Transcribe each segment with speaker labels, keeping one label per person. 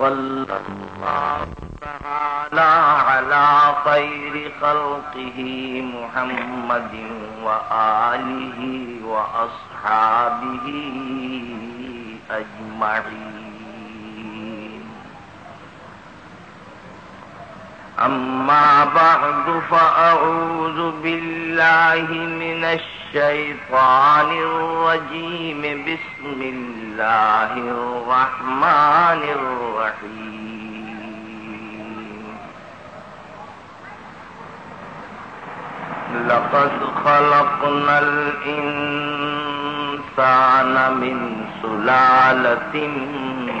Speaker 1: صلى الله تعالى على خير خلقه محمد وآله وأصحابه أجمعين. أما بعد فأعوذ بالله من الشيطان الرجيم. بسم الله الرحمن الرحيم. لقد خلقنا الإنسان من سلالة من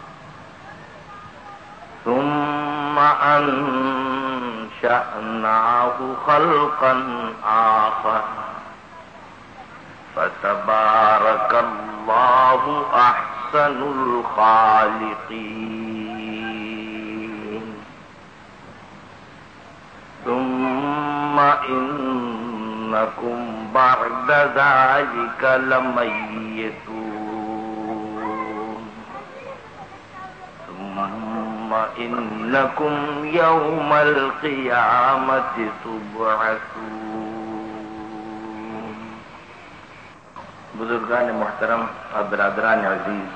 Speaker 1: ثم أنشأناه خلقا آخر فتبارك الله أحسن الخالقين ثم إنكم بعد ذلك لميتون ثم إنكم يوم القيامة تبعثون۔ بزرگان محترم اور برادران عزیز،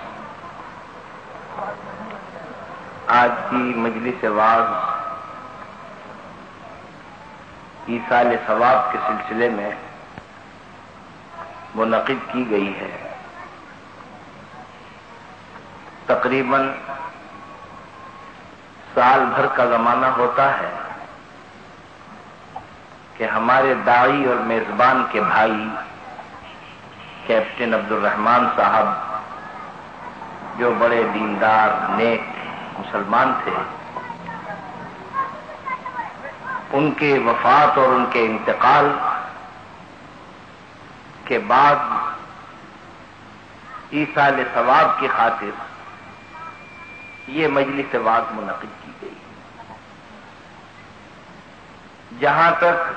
Speaker 1: آج کی مجلس واز عیسال ثواب کے سلسلے میں منعقد کی گئی ہے۔ تقریباً سال بھر کا زمانہ ہوتا ہے کہ ہمارے دائی اور میزبان کے بھائی کیپٹن عبد الرحمان صاحب، جو بڑے دیندار، نیک مسلمان تھے، ان کے وفات اور ان کے انتقال کے بعد عیسال ثواب کی خاطر یہ مجلس واز منعقد کی گئی جہاں تک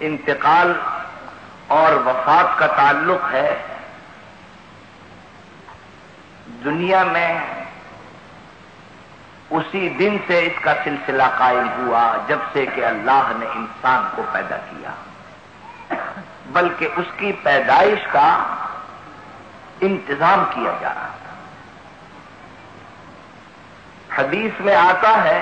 Speaker 1: انتقال اور وفات کا تعلق ہے، دنیا میں اسی دن سے اس کا سلسلہ قائم ہوا جب سے کہ اللہ نے انسان کو پیدا کیا۔ بلکہ اس کی پیدائش کا انتظام کیا جا رہا تھا۔ حدیث میں آتا ہے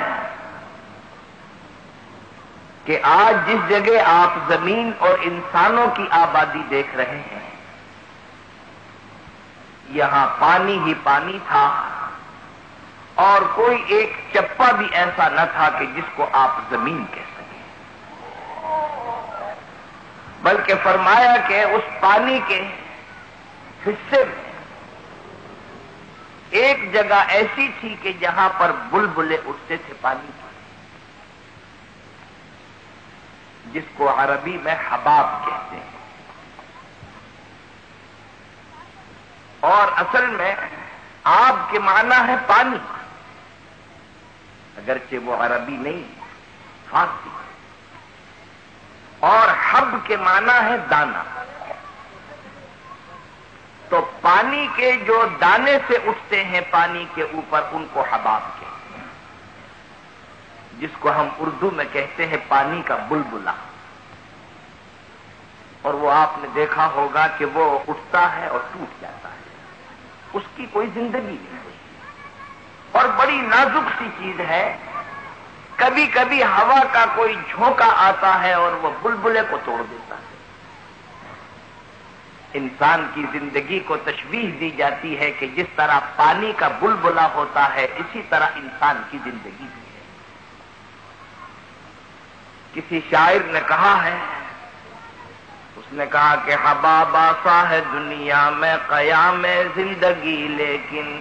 Speaker 1: کہ آج جس جگہ آپ زمین اور انسانوں کی آبادی دیکھ رہے ہیں، یہاں پانی ہی پانی تھا اور کوئی ایک چپا بھی ایسا نہ تھا کہ جس کو آپ زمین کہہ سکیں۔ بلکہ فرمایا کہ اس پانی کے حصے میں ایک جگہ ایسی تھی کہ جہاں پر بلبلے اٹھتے تھے پانی کی۔ جس کو عربی میں حباب کہتے ہیں۔ اور اصل میں آب کے معنی ہے پانی۔ اگرچہ وہ عربی نہیں، فارسی۔ اور حب کے معنی ہے دانا۔ تو پانی کے جو دانے سے اٹھتے ہیں، پانی کے اوپر ان کو حباب کے جس کو ہم اردو میں کہتے ہیں پانی کا بلبلا اور وہ آپ نے دیکھا ہوگا کہ وہ اٹھتا ہے اور ٹوٹ جاتا ہے۔ اس کی کوئی زندگی نہیں ہوتی اور بڑی نازک سی چیز ہے، کبھی کبھی ہوا کا کوئی جھونکا آتا ہے اور وہ بلبلے کو توڑ دیتا ہے۔ انسان کی زندگی کو تشویح دی جاتی ہے کہ جس طرح پانی کا بلبلا ہوتا ہے، اسی طرح انسان کی زندگی بھی۔ کسی شاعر نے کہا ہے، اس نے کہا کہ ہبا باسا ہے دنیا میں قیام زندگی، لیکن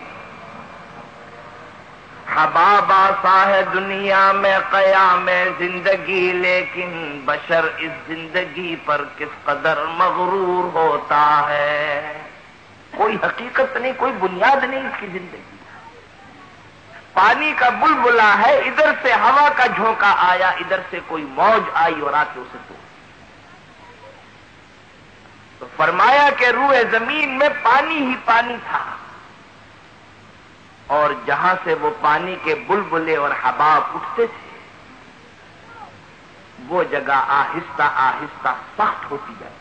Speaker 1: آسا ہے دنیا میں قیام زندگی، لیکن بشر اس زندگی پر کس قدر مغرور ہوتا ہے؟ کوئی حقیقت نہیں، کوئی بنیاد نہیں اس کی زندگی۔ پانی کا بلبلا ہے، ادھر سے ہوا کا جھونکا آیا، ادھر سے کوئی موج آئی اور آ کے اسے تو۔ تو فرمایا کہ روح زمین میں پانی ہی پانی تھا۔ اور جہاں سے وہ پانی کے بلبلے اور حباب اٹھتے تھے، وہ جگہ آہستہ آہستہ سخت ہوتی جاتی۔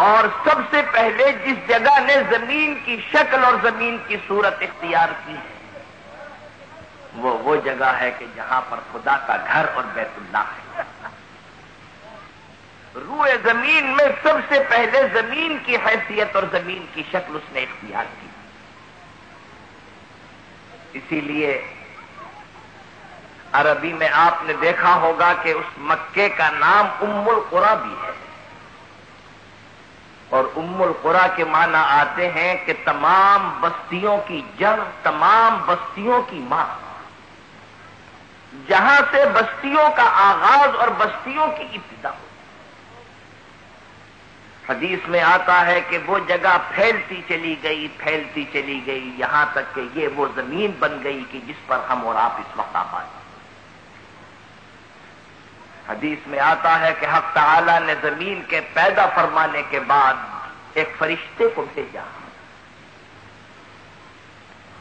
Speaker 1: اور سب سے پہلے جس جگہ نے زمین کی شکل اور زمین کی صورت اختیار کی ہے، وہ وہ جگہ ہے کہ جہاں پر خدا کا گھر اور بیت اللہ ہے۔ روئے زمین میں سب سے پہلے زمین کی حیثیت اور زمین کی شکل اس نے اختیار کی۔ اسی لیے عربی میں آپ نے دیکھا ہوگا کہ اس مکے کا نام ام القرا بھی ہے۔ اور ام القرا کے معنی آتے ہیں کہ تمام بستیوں کی جڑ تمام بستیوں کی ماں۔ جہاں سے بستیوں کا آغاز اور بستیوں کی ابتدا ہو۔ حدیث میں آتا ہے کہ وہ جگہ پھیلتی چلی گئی، پھیلتی چلی گئی، یہاں تک کہ یہ وہ زمین بن گئی کہ جس پر ہم اور آپ اس وقت آ حدیث میں آتا ہے کہ حق تعالی نے زمین کے پیدا فرمانے کے بعد ایک فرشتے کو بھیجا۔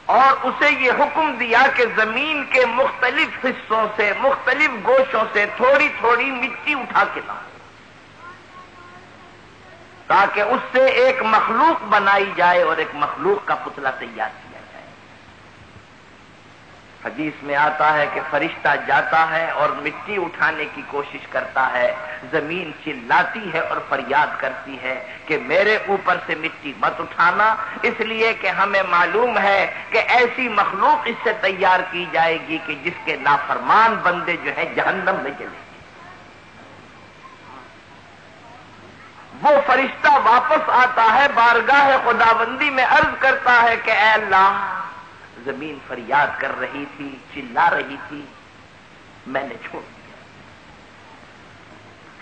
Speaker 1: اور اسے یہ حکم دیا کہ زمین کے مختلف حصوں سے، مختلف گوشوں سے تھوڑی تھوڑی مٹی اٹھا کے لاؤ۔ تاکہ اس سے ایک مخلوق بنائی جائے اور ایک مخلوق کا پتلا تیار کیا۔ حدیث میں آتا ہے کہ فرشتہ جاتا ہے اور مٹی اٹھانے کی کوشش کرتا ہے، زمین چلاتی ہے اور فریاد کرتی ہے کہ میرے اوپر سے مٹی مت اٹھانا۔ اس لیے کہ ہمیں معلوم ہے کہ ایسی مخلوق اس سے تیار کی جائے گی کہ جس کے نافرمان بندے جو ہے جہنم میں چلے وہ فرشتہ واپس آتا ہے، بارگاہ خدا بندی میں عرض کرتا ہے کہ اے اللہ زمین فریاد کر رہی تھی، چلا رہی تھی، میں نے چھوڑ دیا۔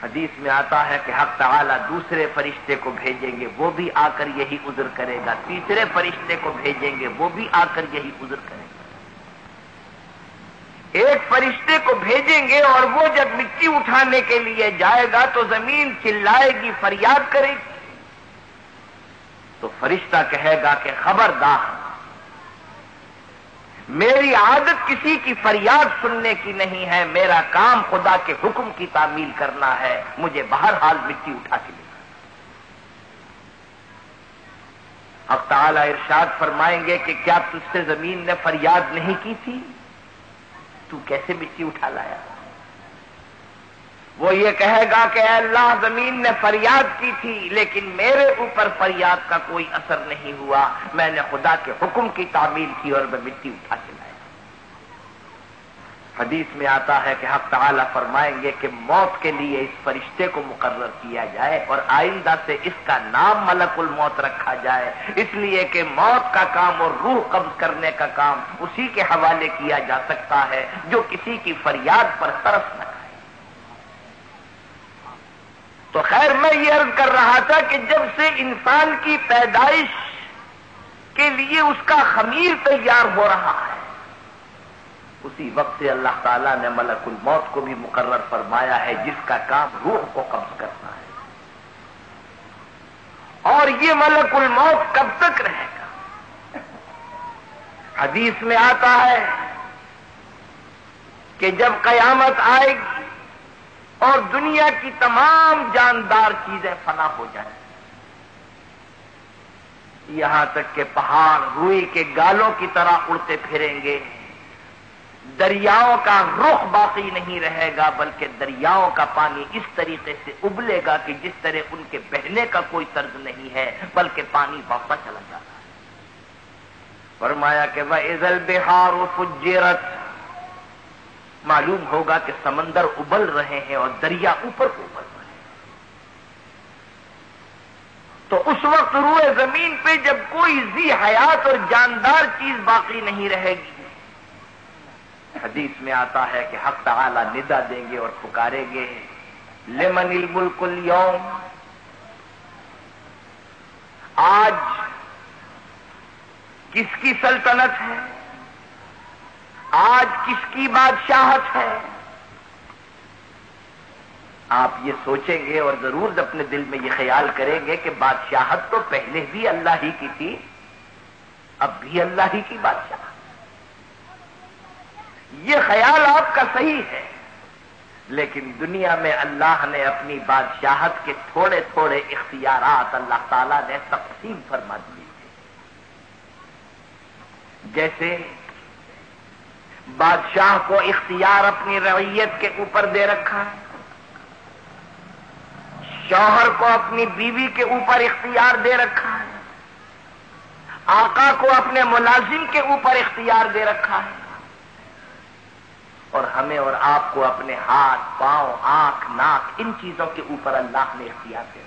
Speaker 1: حدیث میں آتا ہے کہ حق تعالی دوسرے فرشتے کو بھیجیں گے، وہ بھی آ کر یہی عذر کرے گا۔ تیسرے فرشتے کو بھیجیں گے، وہ بھی آ کر یہی عذر کرے گا۔ ایک فرشتے کو بھیجیں گے اور وہ جب مٹی اٹھانے کے لیے جائے گا تو زمین چلائے گی، فریاد کرے گی۔ تو فرشتہ کہے گا کہ خبردار۔ میری عادت کسی کی فریاد سننے کی نہیں ہے، میرا کام خدا کے حکم کی تعمیل کرنا ہے۔ مجھے باہر حال مٹی اٹھا کے اب تعالی ارشاد فرمائیں گے کہ کیا تجھ سے زمین نے فریاد نہیں کی تھی؟ تو کیسے مٹی اٹھا لایا؟ وہ یہ کہے گا کہ اے اللہ، زمین نے فریاد کی تھی، لیکن میرے اوپر فریاد کا کوئی اثر نہیں ہوا۔ میں نے خدا کے حکم کی تعمیل کی اور میں مٹی اٹھا کے لایا۔ حدیث میں آتا ہے کہ حق تعالی فرمائیں گے کہ موت کے لیے اس فرشتے کو مقرر کیا جائے اور آئندہ سے اس کا نام ملک الموت رکھا جائے۔ اس لیے کہ موت کا کام اور روح قبض کرنے کا کام اسی کے حوالے کیا جا سکتا ہے، جو کسی کی فریاد پر طرف نہ کرے تو خیر میں یہ عرض کر رہا تھا کہ جب سے انسان کی پیدائش کے لیے اس کا خمیر تیار ہو رہا ہے، اسی وقت سے اللہ تعالیٰ نے ملک الموت کو بھی مقرر فرمایا ہے، جس کا کام روح کو قبض کرنا ہے۔ اور یہ ملک الموت کب تک رہے گا؟ حدیث میں آتا ہے کہ جب قیامت آئے گی اور دنیا کی تمام جاندار چیزیں فنا ہو جائیں۔ یہاں تک کہ پہاڑ روئی کے گالوں کی طرح اڑتے پھریں گے۔ دریاؤں کا رخ باقی نہیں رہے گا، بلکہ دریاؤں کا پانی اس طریقے سے ابلے گا کہ جس طرح ان کے بہنے کا کوئی طرز نہیں ہے، بلکہ پانی واپس چلا جاتا ہے۔ فرمایا کہ وہ عزل بہار و فجرت معلوم ہوگا کہ سمندر ابل رہے ہیں اور دریا اوپر کو ابل رہے ہیں۔ تو اس وقت روئے زمین پہ جب کوئی زی حیات اور جاندار چیز باقی نہیں رہے گی۔ حدیث میں آتا ہے کہ حق تعالی ندا دیں گے اور پکاریں گے۔ لمن الملک اليوم۔ آج کس کی سلطنت ہے؟ آج کس کی بادشاہت ہے؟ آپ یہ سوچیں گے اور ضرور اپنے دل میں یہ خیال کریں گے کہ بادشاہت تو پہلے بھی اللہ ہی کی تھی، اب بھی اللہ ہی کی بادشاہ یہ خیال آپ کا صحیح ہے، لیکن دنیا میں اللہ نے اپنی بادشاہت کے تھوڑے تھوڑے اختیارات اللہ تعالی نے تقسیم فرما دیے۔ جیسے بادشاہ کو اختیار اپنی رویت کے اوپر دے رکھا۔ ہے شوہر کو اپنی بیوی کے اوپر اختیار دے رکھا۔ ہے آقا کو اپنے ملازم کے اوپر اختیار دے رکھا۔ ہے اور ہمیں اور آپ کو اپنے ہاتھ، پاؤں، آنکھ، ناک، ان چیزوں کے اوپر اللہ نے اختیار دے رکھا۔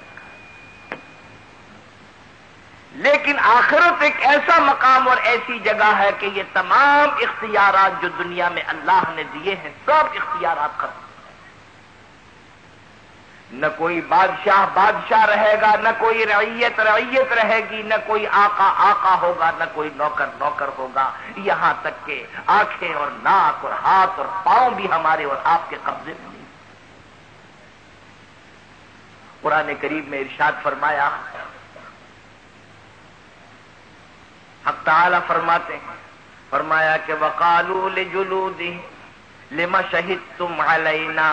Speaker 1: لیکن آخرت ایک ایسا مقام اور ایسی جگہ ہے کہ یہ تمام اختیارات جو دنیا میں اللہ نے دیے ہیں، سب اختیارات ختم نہ کوئی بادشاہ بادشاہ رہے گا، نہ کوئی رعیت رعیت رہے گی، نہ کوئی آقا آقا ہوگا، نہ کوئی نوکر نوکر ہوگا۔ یہاں تک کہ آنکھیں اور ناک اور ہاتھ اور پاؤں بھی ہمارے اور آپ کے قبضے میں نہیں۔ قرآن قریب میں ارشاد فرمایا حق تعالی فرماتے ہیں، فرمایا کہ وقالو لجلودی لما شہید تم علینا؟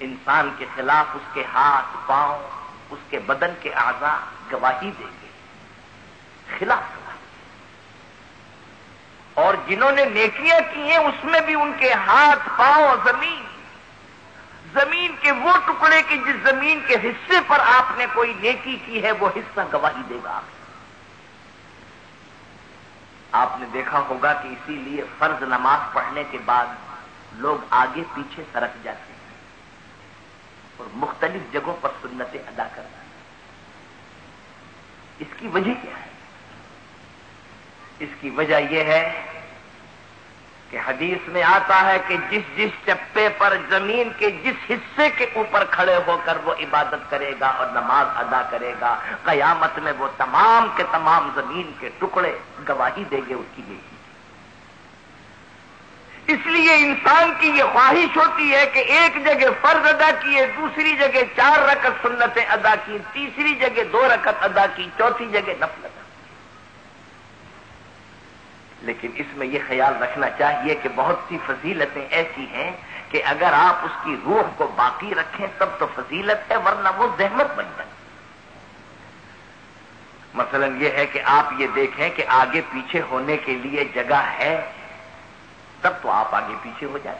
Speaker 1: انسان کے خلاف اس کے ہاتھ، پاؤں، اس کے بدن کے اعضاء گواہی دیں گے خلاف اور جنہوں نے نیکیاں کی ہیں، اس میں بھی ان کے ہاتھ، پاؤں زمین۔ زمین کے وہ ٹکڑے کی جس زمین کے حصے پر آپ نے کوئی نیکی کی ہے، وہ حصہ گواہی دے گا آپ آپ نے دیکھا ہوگا کہ اسی لیے فرض نماز پڑھنے کے بعد لوگ آگے پیچھے سرک جاتے ہیں اور مختلف جگہوں پر سنتیں ادا کرنا اس کی وجہ کیا ہے؟ اس کی وجہ یہ ہے کہ حدیث میں آتا ہے کہ جس جس چپے پر زمین کے جس حصے کے اوپر کھڑے ہو کر وہ عبادت کرے گا اور نماز ادا کرے گا، قیامت میں وہ تمام کے تمام زمین کے ٹکڑے گواہی دیں گے اس کی لیے اس لیے انسان کی یہ خواہش ہوتی ہے کہ ایک جگہ فرض ادا کیے، دوسری جگہ چار رکت سنتیں ادا کی، تیسری جگہ دو رکت ادا کی، چوتھی جگہ نفل ادا لیکن اس میں یہ خیال رکھنا چاہیے کہ بہت سی فضیلتیں ایسی ہیں کہ اگر آپ اس کی روح کو باقی رکھیں تب تو فضیلت ہے، ورنہ وہ زحمت بن جائے۔ مثلا یہ ہے کہ آپ یہ دیکھیں کہ آگے پیچھے ہونے کے لیے جگہ ہے، تب تو آپ آگے پیچھے ہو جائیں۔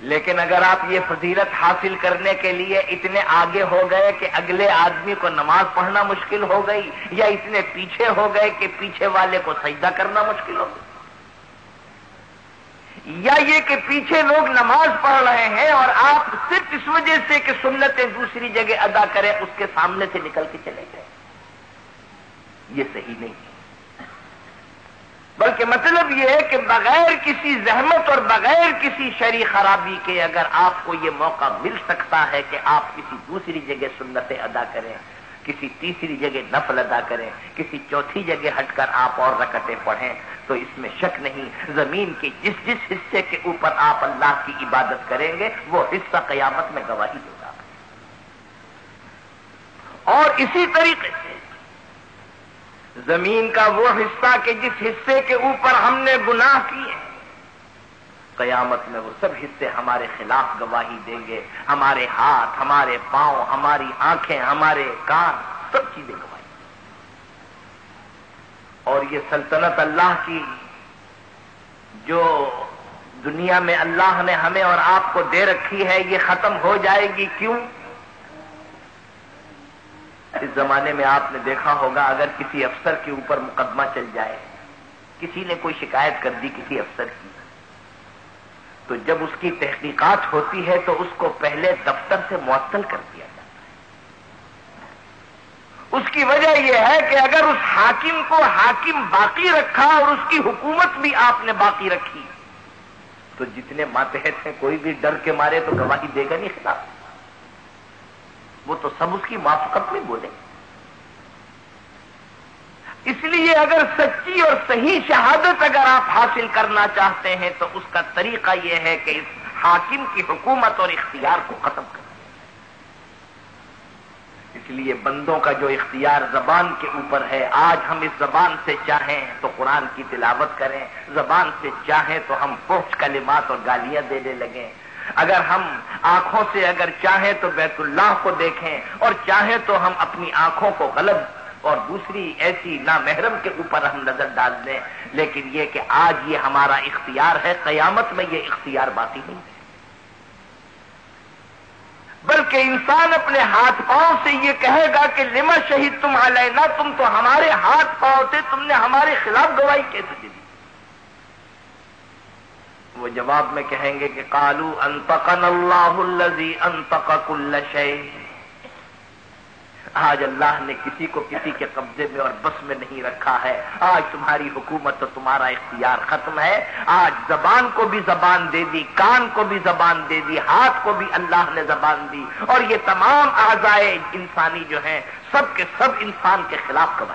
Speaker 1: لیکن اگر آپ یہ فضیلت حاصل کرنے کے لیے اتنے آگے ہو گئے کہ اگلے آدمی کو نماز پڑھنا مشکل ہو گئی یا اتنے پیچھے ہو گئے کہ پیچھے والے کو سجدہ کرنا مشکل ہو گئی۔ یا یہ کہ پیچھے لوگ نماز پڑھ رہے ہیں اور آپ صرف اس وجہ سے کہ سنتیں دوسری جگہ ادا کریں، اس کے سامنے سے نکل کے چلے گئے۔ یہ صحیح نہیں ہے۔ بلکہ مطلب یہ ہے کہ بغیر کسی زحمت اور بغیر کسی شری خرابی کے اگر آپ کو یہ موقع مل سکتا ہے کہ آپ کسی دوسری جگہ سنتیں ادا کریں، کسی تیسری جگہ نفل ادا کریں، کسی چوتھی جگہ ہٹ کر آپ اور رکتیں پڑھیں، تو اس میں شک نہیں، زمین کے جس جس حصے کے اوپر آپ اللہ کی عبادت کریں گے، وہ حصہ قیامت میں گواہی دے گا۔ اور اسی طریقے سے زمین کا وہ حصہ کہ جس حصے کے اوپر ہم نے گناہ کیے قیامت میں وہ سب حصے ہمارے خلاف گواہی دیں گے۔ ہمارے ہاتھ، ہمارے پاؤں، ہماری آنکھیں، ہمارے کان، سب چیزیں گواہی۔ اور یہ سلطنت اللہ کی جو دنیا میں اللہ نے ہمیں اور آپ کو دے رکھی ہے، یہ ختم ہو جائے گی۔ کیوں؟ اس زمانے میں آپ نے دیکھا ہوگا اگر کسی افسر کے اوپر مقدمہ چل جائے، کسی نے کوئی شکایت کر دی کسی افسر کی، تو جب اس کی تحقیقات ہوتی ہے تو اس کو پہلے دفتر سے معطل کر دیا جاتا ہے۔ اس کی وجہ یہ ہے کہ اگر اس حاکم کو حاکم باقی رکھا اور اس کی حکومت بھی آپ نے باقی رکھی، تو جتنے ماتحت ہیں، کوئی بھی ڈر کے مارے تو گواہی دے گا نہیں خلاف۔ وہ تو سب اس کی موافقت میں بولے۔ اس لیے اگر سچی اور صحیح شہادت اگر آپ حاصل کرنا چاہتے ہیں، تو اس کا طریقہ یہ ہے کہ اس حاکم کی حکومت اور اختیار کو ختم کر اس لیے بندوں کا جو اختیار زبان کے اوپر ہے، آج ہم اس زبان سے چاہیں تو قرآن کی تلاوت کریں، زبان سے چاہیں تو ہم پوچھ کلمات اور گالیاں دینے لگیں۔ اگر ہم آنکھوں سے اگر چاہیں تو بیت اللہ کو دیکھیں اور چاہیں تو ہم اپنی آنکھوں کو غلط اور دوسری ایسی نامحرم کے اوپر ہم نظر ڈال دیں لیکن یہ کہ آج یہ ہمارا اختیار ہے، قیامت میں یہ اختیار باقی نہیں۔ ہے بلکہ انسان اپنے ہاتھ پاؤں سے یہ کہے گا کہ لما شہید تم علینا، تم تو ہمارے ہاتھ پاؤں سے تم نے ہمارے خلاف گواہی کیسے دی؟ جواب میں کہیں گے کہ کالو انتقن اللہ الزی انتق کل آج اللہ نے کسی کو کسی کے قبضے میں اور بس میں نہیں رکھا ہے۔ آج تمہاری حکومت تو تمہارا اختیار ختم ہے۔ آج زبان کو بھی زبان دے دی، کان کو بھی زبان دے دی، ہاتھ کو بھی اللہ نے زبان دی۔ اور یہ تمام آزائے انسانی جو ہیں، سب کے سب انسان کے خلاف قبل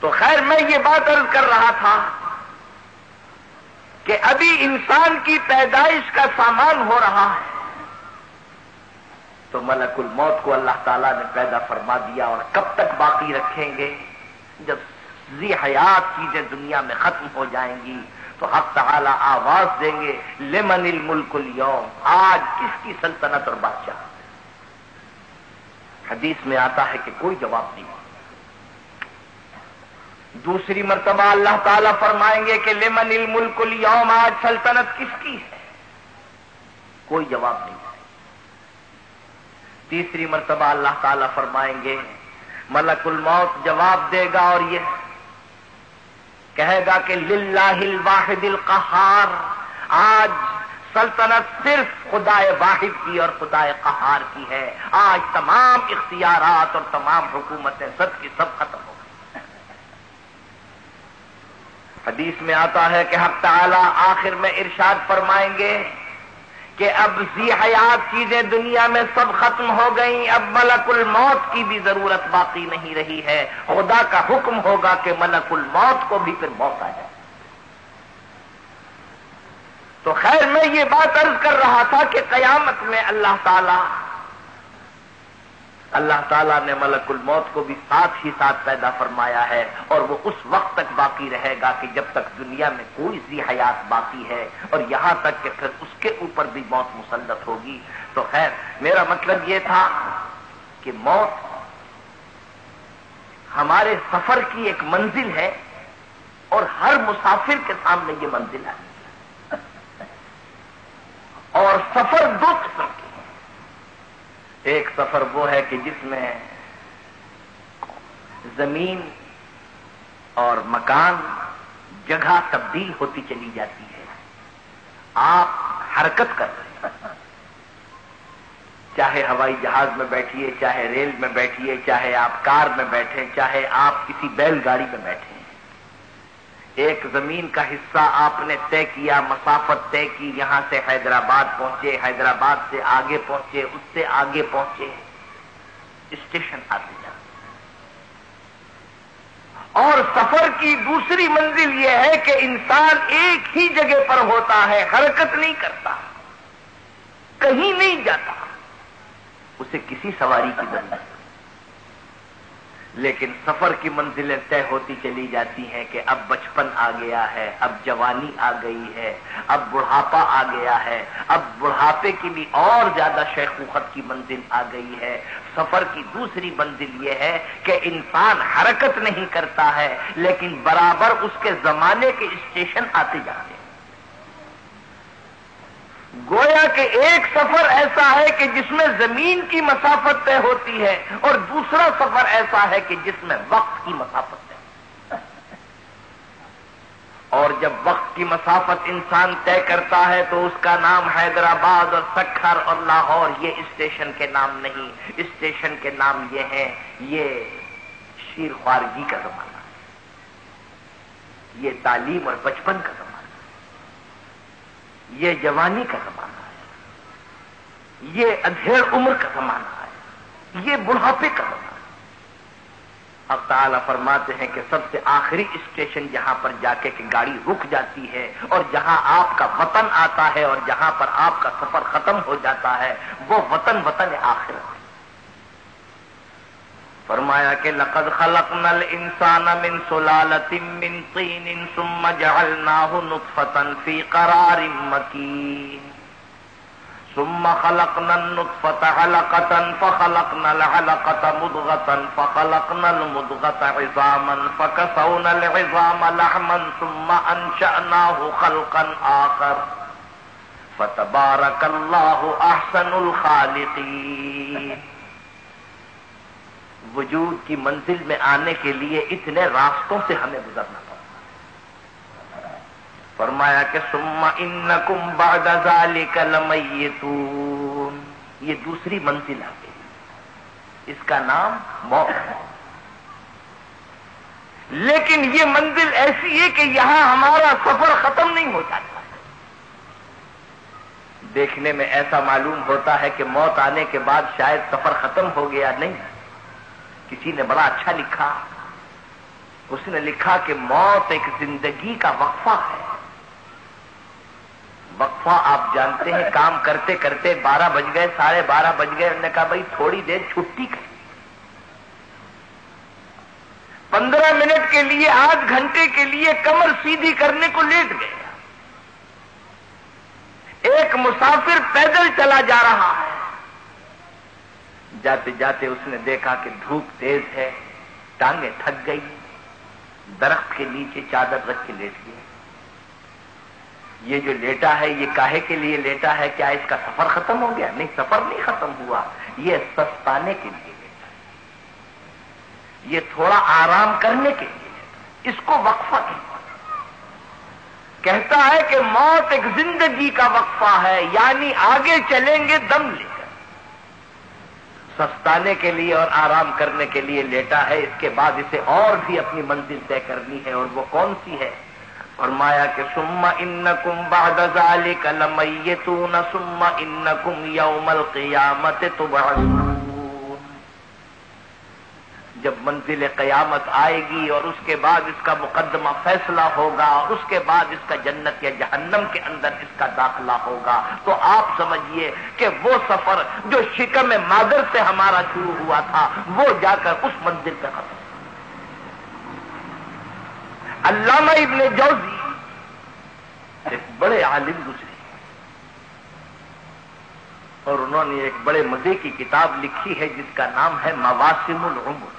Speaker 1: تو خیر، میں یہ بات عرض کر رہا تھا کہ ابھی انسان کی پیدائش کا سامان ہو رہا ہے۔ تو ملک الموت کو اللہ تعالیٰ نے پیدا فرما دیا اور کب تک باقی رکھیں گے؟ جب زی حیات چیزیں دنیا میں ختم ہو جائیں گی، تو حق تعالیٰ آواز دیں گے، لمن الملک اليوم؟ آج کس کی سلطنت اور بادشاہ؟ حدیث میں آتا ہے کہ کوئی جواب نہیں۔ دوسری مرتبہ اللہ تعالیٰ فرمائیں گے کہ لمن الملک اليوم، آج سلطنت کس کی ہے؟ کوئی جواب نہیں ہے۔ تیسری مرتبہ اللہ تعالیٰ فرمائیں گے، ملک الموت جواب دے گا اور یہ کہے گا کہ للہ الواحد القہار، آج سلطنت صرف خدا واحد کی اور خدا قہار کی ہے۔ آج تمام اختیارات اور تمام حکومتیں سب کی سب ختم ہو حدیث میں آتا ہے کہ حق تعالی آخر میں ارشاد فرمائیں گے کہ اب زی حیات چیزیں دنیا میں سب ختم ہو گئیں، اب ملک الموت کی بھی ضرورت باقی نہیں رہی ہے۔ خدا کا حکم ہوگا کہ ملک الموت کو بھی پھر موت آ جائے تو خیر میں یہ بات عرض کر رہا تھا کہ قیامت میں اللہ تعالی اللہ تعالیٰ نے ملک الموت کو بھی ساتھ ہی ساتھ پیدا فرمایا ہے اور وہ اس وقت تک باقی رہے گا کہ جب تک دنیا میں کوئی سی حیات باقی ہے اور یہاں تک کہ پھر اس کے اوپر بھی موت مسلط ہوگی۔ تو خیر، میرا مطلب یہ تھا کہ موت ہمارے سفر کی ایک منزل ہے اور ہر مسافر کے سامنے یہ منزل ہے۔ اور سفر دو قسم کے ایک سفر وہ ہے کہ جس میں زمین اور مکان جگہ تبدیل ہوتی چلی جاتی ہے۔ آپ حرکت کر رہے ہیں۔ چاہے ہوائی جہاز میں بیٹھیے، چاہے ریل میں بیٹھیے، چاہے آپ کار میں بیٹھے چاہے آپ کسی بیل گاڑی میں بیٹھے ایک زمین کا حصہ آپ نے طے کیا، مسافت طے کی، یہاں سے حیدرآباد پہنچے، حیدرآباد سے آگے پہنچے، اس سے آگے پہنچے۔ اسٹیشن آتے جا اور سفر کی دوسری منزل یہ ہے کہ انسان ایک ہی جگہ پر ہوتا ہے، حرکت نہیں کرتا، کہیں نہیں جاتا، اسے کسی سواری کی ضرورت لیکن سفر کی منزلیں طے ہوتی چلی جاتی ہیں کہ اب بچپن آ گیا ہے، اب جوانی آ گئی ہے، اب بڑھاپا آ گیا ہے، اب بڑھاپے کی بھی اور زیادہ شیخوخت کی منزل آ گئی ہے۔ سفر کی دوسری منزل یہ ہے کہ انسان حرکت نہیں کرتا ہے، لیکن برابر اس کے زمانے کے اسٹیشن آتے جاتے ہیں۔ گویا کہ ایک سفر ایسا ہے کہ جس میں زمین کی مسافت طے ہوتی ہے اور دوسرا سفر ایسا ہے کہ جس میں وقت کی مسافت طے اور جب وقت کی مسافت انسان طے کرتا ہے تو اس کا نام حیدرآباد اور سکھر اور لاہور، یہ اسٹیشن کے نام نہیں، اسٹیشن کے نام یہ ہیں، یہ شیر خوارگی کا زمانہ ہے۔ یہ تعلیم اور بچپن کا زمانہ یہ جوانی کا زمانہ ہے۔ یہ ادھیڑ عمر کا زمانہ ہے۔ یہ بڑھاپے کا زمانہ ہے۔ اب تعالیٰ فرماتے ہیں کہ سب سے آخری اسٹیشن جہاں پر جا کے کہ گاڑی رک جاتی ہے اور جہاں آپ کا وطن آتا ہے اور جہاں پر آپ کا سفر ختم ہو جاتا ہے، وہ وطن وطن آخر ہے۔ فرمایا کہ لقد خلقنا الانسان من سلالت من طین ثم جعلناه نطفة في قرار مكين ثم خلقنا النطفة علقة فخلقنا العلقة مضغة فخلقنا المضغة عظاما فكسونا العظام لحما ثم أنشأناه خلقا آخر. فتبارك الله أحسن الخالقين وجود کی منزل میں آنے کے لیے اتنے راستوں سے ہمیں گزرنا پڑتا فرمایا کہ سما ان کم بادی لمیتون۔ یہ دوسری منزل آ گئی۔ اس کا نام موت ہے۔ لیکن یہ منزل ایسی ہے کہ یہاں ہمارا سفر ختم نہیں ہو جاتا۔ دیکھنے میں ایسا معلوم ہوتا ہے کہ موت آنے کے بعد شاید سفر ختم ہو گیا نہیں۔ کسی نے بڑا اچھا لکھا۔ اس نے لکھا کہ موت ایک زندگی کا وقفہ ہے۔ وقفہ آپ جانتے ہیں، کام کرتے کرتے بارہ بج گئے، ساڑھے بارہ بج گئے۔ انہوں نے کہا بھائی تھوڑی دیر چھٹی کر۔ پندرہ منٹ کے لیے، آدھ گھنٹے کے لیے کمر سیدھی کرنے کو لیٹ گئے ایک مسافر پیدل چلا جا رہا ہے۔ جاتے جاتے اس نے دیکھا کہ دھوپ تیز ہے، ٹانگیں تھک گئی، درخت کے نیچے چادر رکھ کے لیٹ گیا۔ یہ جو لیٹا ہے، یہ کاہے کے لیے لیٹا ہے، کیا اس کا سفر ختم ہو گیا؟ نہیں، سفر نہیں ختم ہوا، یہ سستانے کے لیے لیٹا یہ تھوڑا آرام کرنے کے لیے لیٹا اس کو وقفہ کہتا ہے کہ موت ایک زندگی کا وقفہ ہے یعنی آگے چلیں گے، دم لے کر سستانے کے لیے اور آرام کرنے کے لیے لیٹا ہے۔ اس کے بعد اسے اور بھی اپنی منزل طے کرنی ہے۔ اور وہ کون سی ہے؟ فرمایا کہ سما ان کم باد لمیتون سما ان کم یوم القیامت جب منزل قیامت آئے گی اور اس کے بعد اس کا مقدمہ فیصلہ ہوگا اور اس کے بعد اس کا جنت یا جہنم کے اندر اس کا داخلہ ہوگا۔ تو آپ سمجھیے کہ وہ سفر جو شکم مادر سے ہمارا شروع ہوا تھا، وہ جا کر اس منزل پہ ختم۔ علامہ ابن جوزی ایک بڑے عالم گزرے اور انہوں نے ایک بڑے مزے کی کتاب لکھی ہے، جس کا نام ہے مواسم العمر۔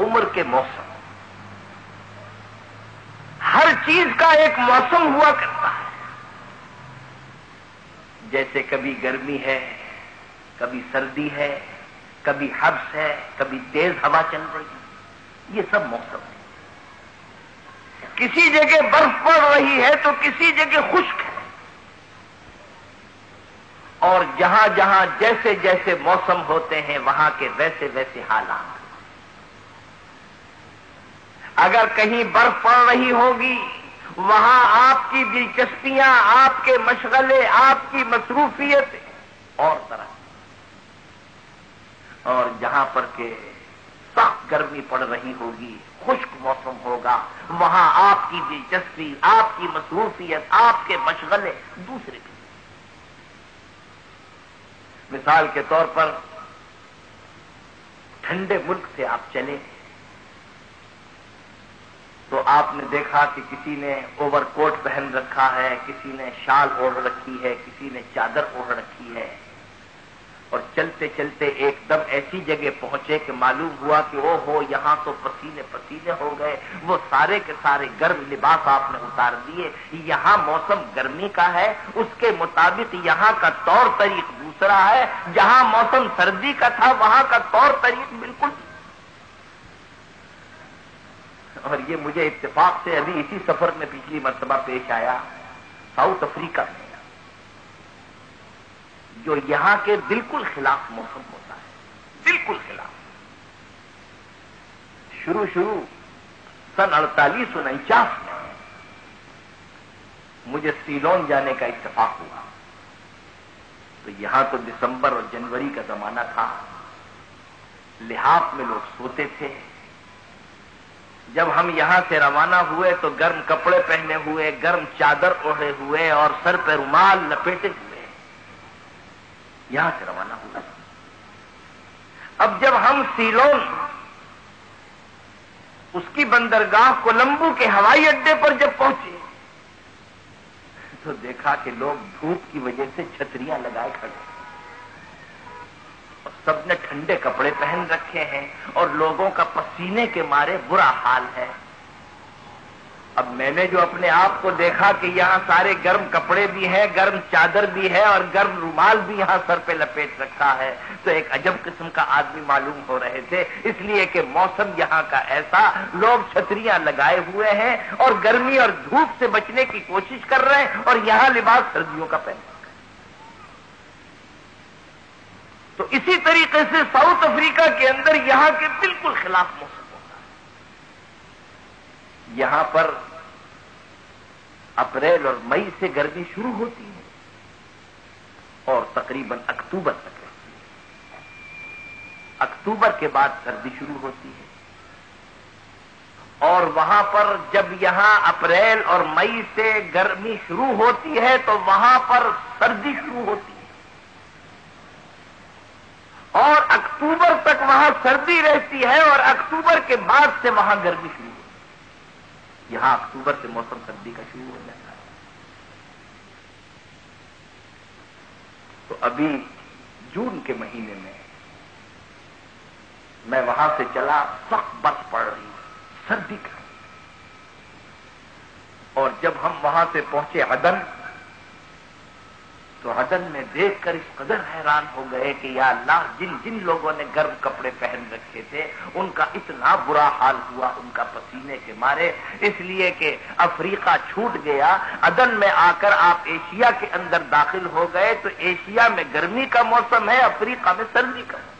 Speaker 1: عمر کے موسم۔ ہر چیز کا ایک موسم ہوا کرتا ہے۔ جیسے کبھی گرمی ہے، کبھی سردی ہے، کبھی حبس ہے، کبھی تیز ہوا چل رہی ہے۔ یہ سب موسم ہے کسی جگہ برف پڑ رہی ہے تو کسی جگہ خشک ہے۔ اور جہاں جہاں جیسے جیسے موسم ہوتے ہیں، وہاں کے ویسے ویسے حالات۔ اگر کہیں برف پڑ رہی ہوگی، وہاں آپ کی دلچسپیاں، آپ کے مشغلے، آپ کی مصروفیت، اور طرح۔ اور جہاں پر کہ سخت گرمی پڑ رہی ہوگی، خشک موسم ہوگا، وہاں آپ کی دلچسپی، آپ کی مصروفیت، آپ کے مشغلے دوسرے بھی۔ مثال کے طور پر، ٹھنڈے ملک سے آپ چلے تو آپ نے دیکھا کہ کسی نے اوور کوٹ پہن رکھا ہے، کسی نے شال اوڑھ رکھی ہے، کسی نے چادر اوڑھ رکھی ہے۔ اور چلتے چلتے ایک دم ایسی جگہ پہنچے کہ معلوم ہوا کہ او ہو یہاں تو پسینے پسینے ہو گئے۔ وہ سارے کے سارے گرم لباس آپ نے اتار دیے۔ یہاں موسم گرمی کا ہے، اس کے مطابق یہاں کا طور طریق دوسرا ہے۔ جہاں موسم سردی کا تھا، وہاں کا طور طریق بالکل اور یہ مجھے اتفاق سے ابھی اسی سفر میں پچھلی مرتبہ پیش آیا، ساؤتھ افریقہ میں۔ جو یہاں کے بالکل خلاف موسم ہوتا ہے۔ بالکل خلاف۔ شروع شروع سن اڑتالیس انچاس میں مجھے سیلون جانے کا اتفاق ہوا۔ تو یہاں تو دسمبر اور جنوری کا زمانہ تھا۔ لحاظ میں لوگ سوتے تھے۔ جب ہم یہاں سے روانہ ہوئے تو گرم کپڑے پہنے ہوئے، گرم چادر اوڑھے ہوئے اور سر پہ رومال لپیٹے ہوئے۔ یہاں سے روانہ ہوئے۔ اب جب ہم سیلون، اس کی بندرگاہ کولمبو کے ہوائی اڈے پر جب پہنچے، تو دیکھا کہ لوگ دھوپ کی وجہ سے چھتریاں لگائے کھڑے۔ سب نے ٹھنڈے کپڑے پہن رکھے ہیں اور لوگوں کا پسینے کے مارے برا حال ہے۔ اب میں نے جو اپنے آپ کو دیکھا کہ یہاں سارے گرم کپڑے بھی ہیں، گرم چادر بھی ہے اور گرم رومال بھی یہاں سر پہ لپیٹ رکھا ہے، تو ایک عجب قسم کا آدمی معلوم ہو رہے تھے۔ اس لیے کہ موسم یہاں کا ایسا، لوگ چھتریاں لگائے ہوئے ہیں اور گرمی اور دھوپ سے بچنے کی کوشش کر رہے ہیں اور یہاں لباس سردیوں کا پہن تو اسی طریقے سے ساؤتھ افریقہ کے اندر یہاں کے بالکل خلاف موسم ہوتا ہے۔ یہاں پر اپریل اور مئی سے گرمی شروع ہوتی ہے اور تقریباً اکتوبر تک رہتی ہے۔ اکتوبر کے بعد سردی شروع ہوتی ہے۔ اور وہاں پر جب یہاں اپریل اور مئی سے گرمی شروع ہوتی ہے تو وہاں پر سردی شروع ہوتی ہے۔ اور اکتوبر تک وہاں سردی رہتی ہے اور اکتوبر کے بعد سے وہاں گرمی شروع ہوتی یہاں اکتوبر سے موسم سردی کا شروع ہو جاتا ہے۔ تو ابھی جون کے مہینے میں میں وہاں سے چلا، سخت برف پڑ رہی سردی کا۔ اور جب ہم وہاں سے پہنچے عدن تو حدن میں دیکھ کر اس قدر حیران ہو گئے کہ یا اللہ، جن جن لوگوں نے گرم کپڑے پہن رکھے تھے، ان کا اتنا برا حال ہوا، ان کا پسینے کے مارے۔ اس لیے کہ افریقہ چھوٹ گیا، عدن میں آ کر آپ ایشیا کے اندر داخل ہو گئے، تو ایشیا میں گرمی کا موسم ہے، افریقہ میں سردی کا موسم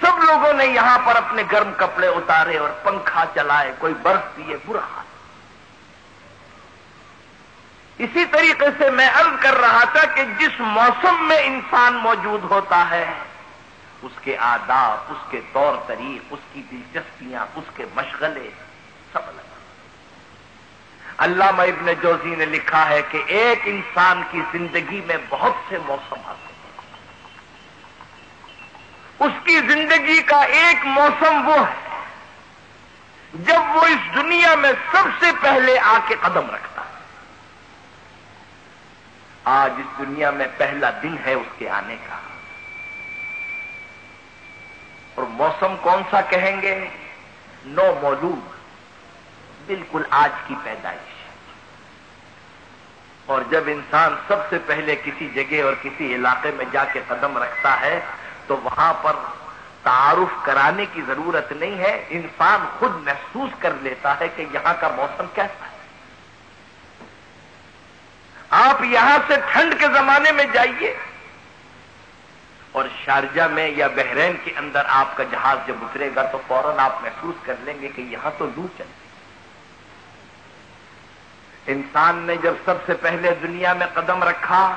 Speaker 1: سب لوگوں نے یہاں پر اپنے گرم کپڑے اتارے اور پنکھا چلائے، کوئی برف پیے، برا حال۔ اسی طریقے سے میں عرض کر رہا تھا کہ جس موسم میں انسان موجود ہوتا ہے، اس کے آداب، اس کے طور طریق، اس کی دلچسپیاں، اس کے مشغلے، سب الگ علامہ ابن جوزی نے لکھا ہے کہ ایک انسان کی زندگی میں بہت سے موسم آتے ہیں۔ اس کی زندگی کا ایک موسم وہ ہے، جب وہ اس دنیا میں سب سے پہلے آ کے قدم رکھتا آج اس دنیا میں پہلا دن ہے اس کے آنے کا۔ اور موسم کون سا کہیں گے؟ نو مولود۔ بالکل آج کی پیدائش۔ اور جب انسان سب سے پہلے کسی جگہ اور کسی علاقے میں جا کے قدم رکھتا ہے، تو وہاں پر تعارف کرانے کی ضرورت نہیں ہے۔ انسان خود محسوس کر لیتا ہے کہ یہاں کا موسم کیسا ہے۔ آپ یہاں سے ٹھنڈ کے زمانے میں جائیے اور شارجہ میں یا بحرین کے اندر آپ کا جہاز جب اترے گا تو فوراً آپ محسوس کر لیں گے کہ یہاں تو لو چلتی انسان نے جب سب سے پہلے دنیا میں قدم رکھا،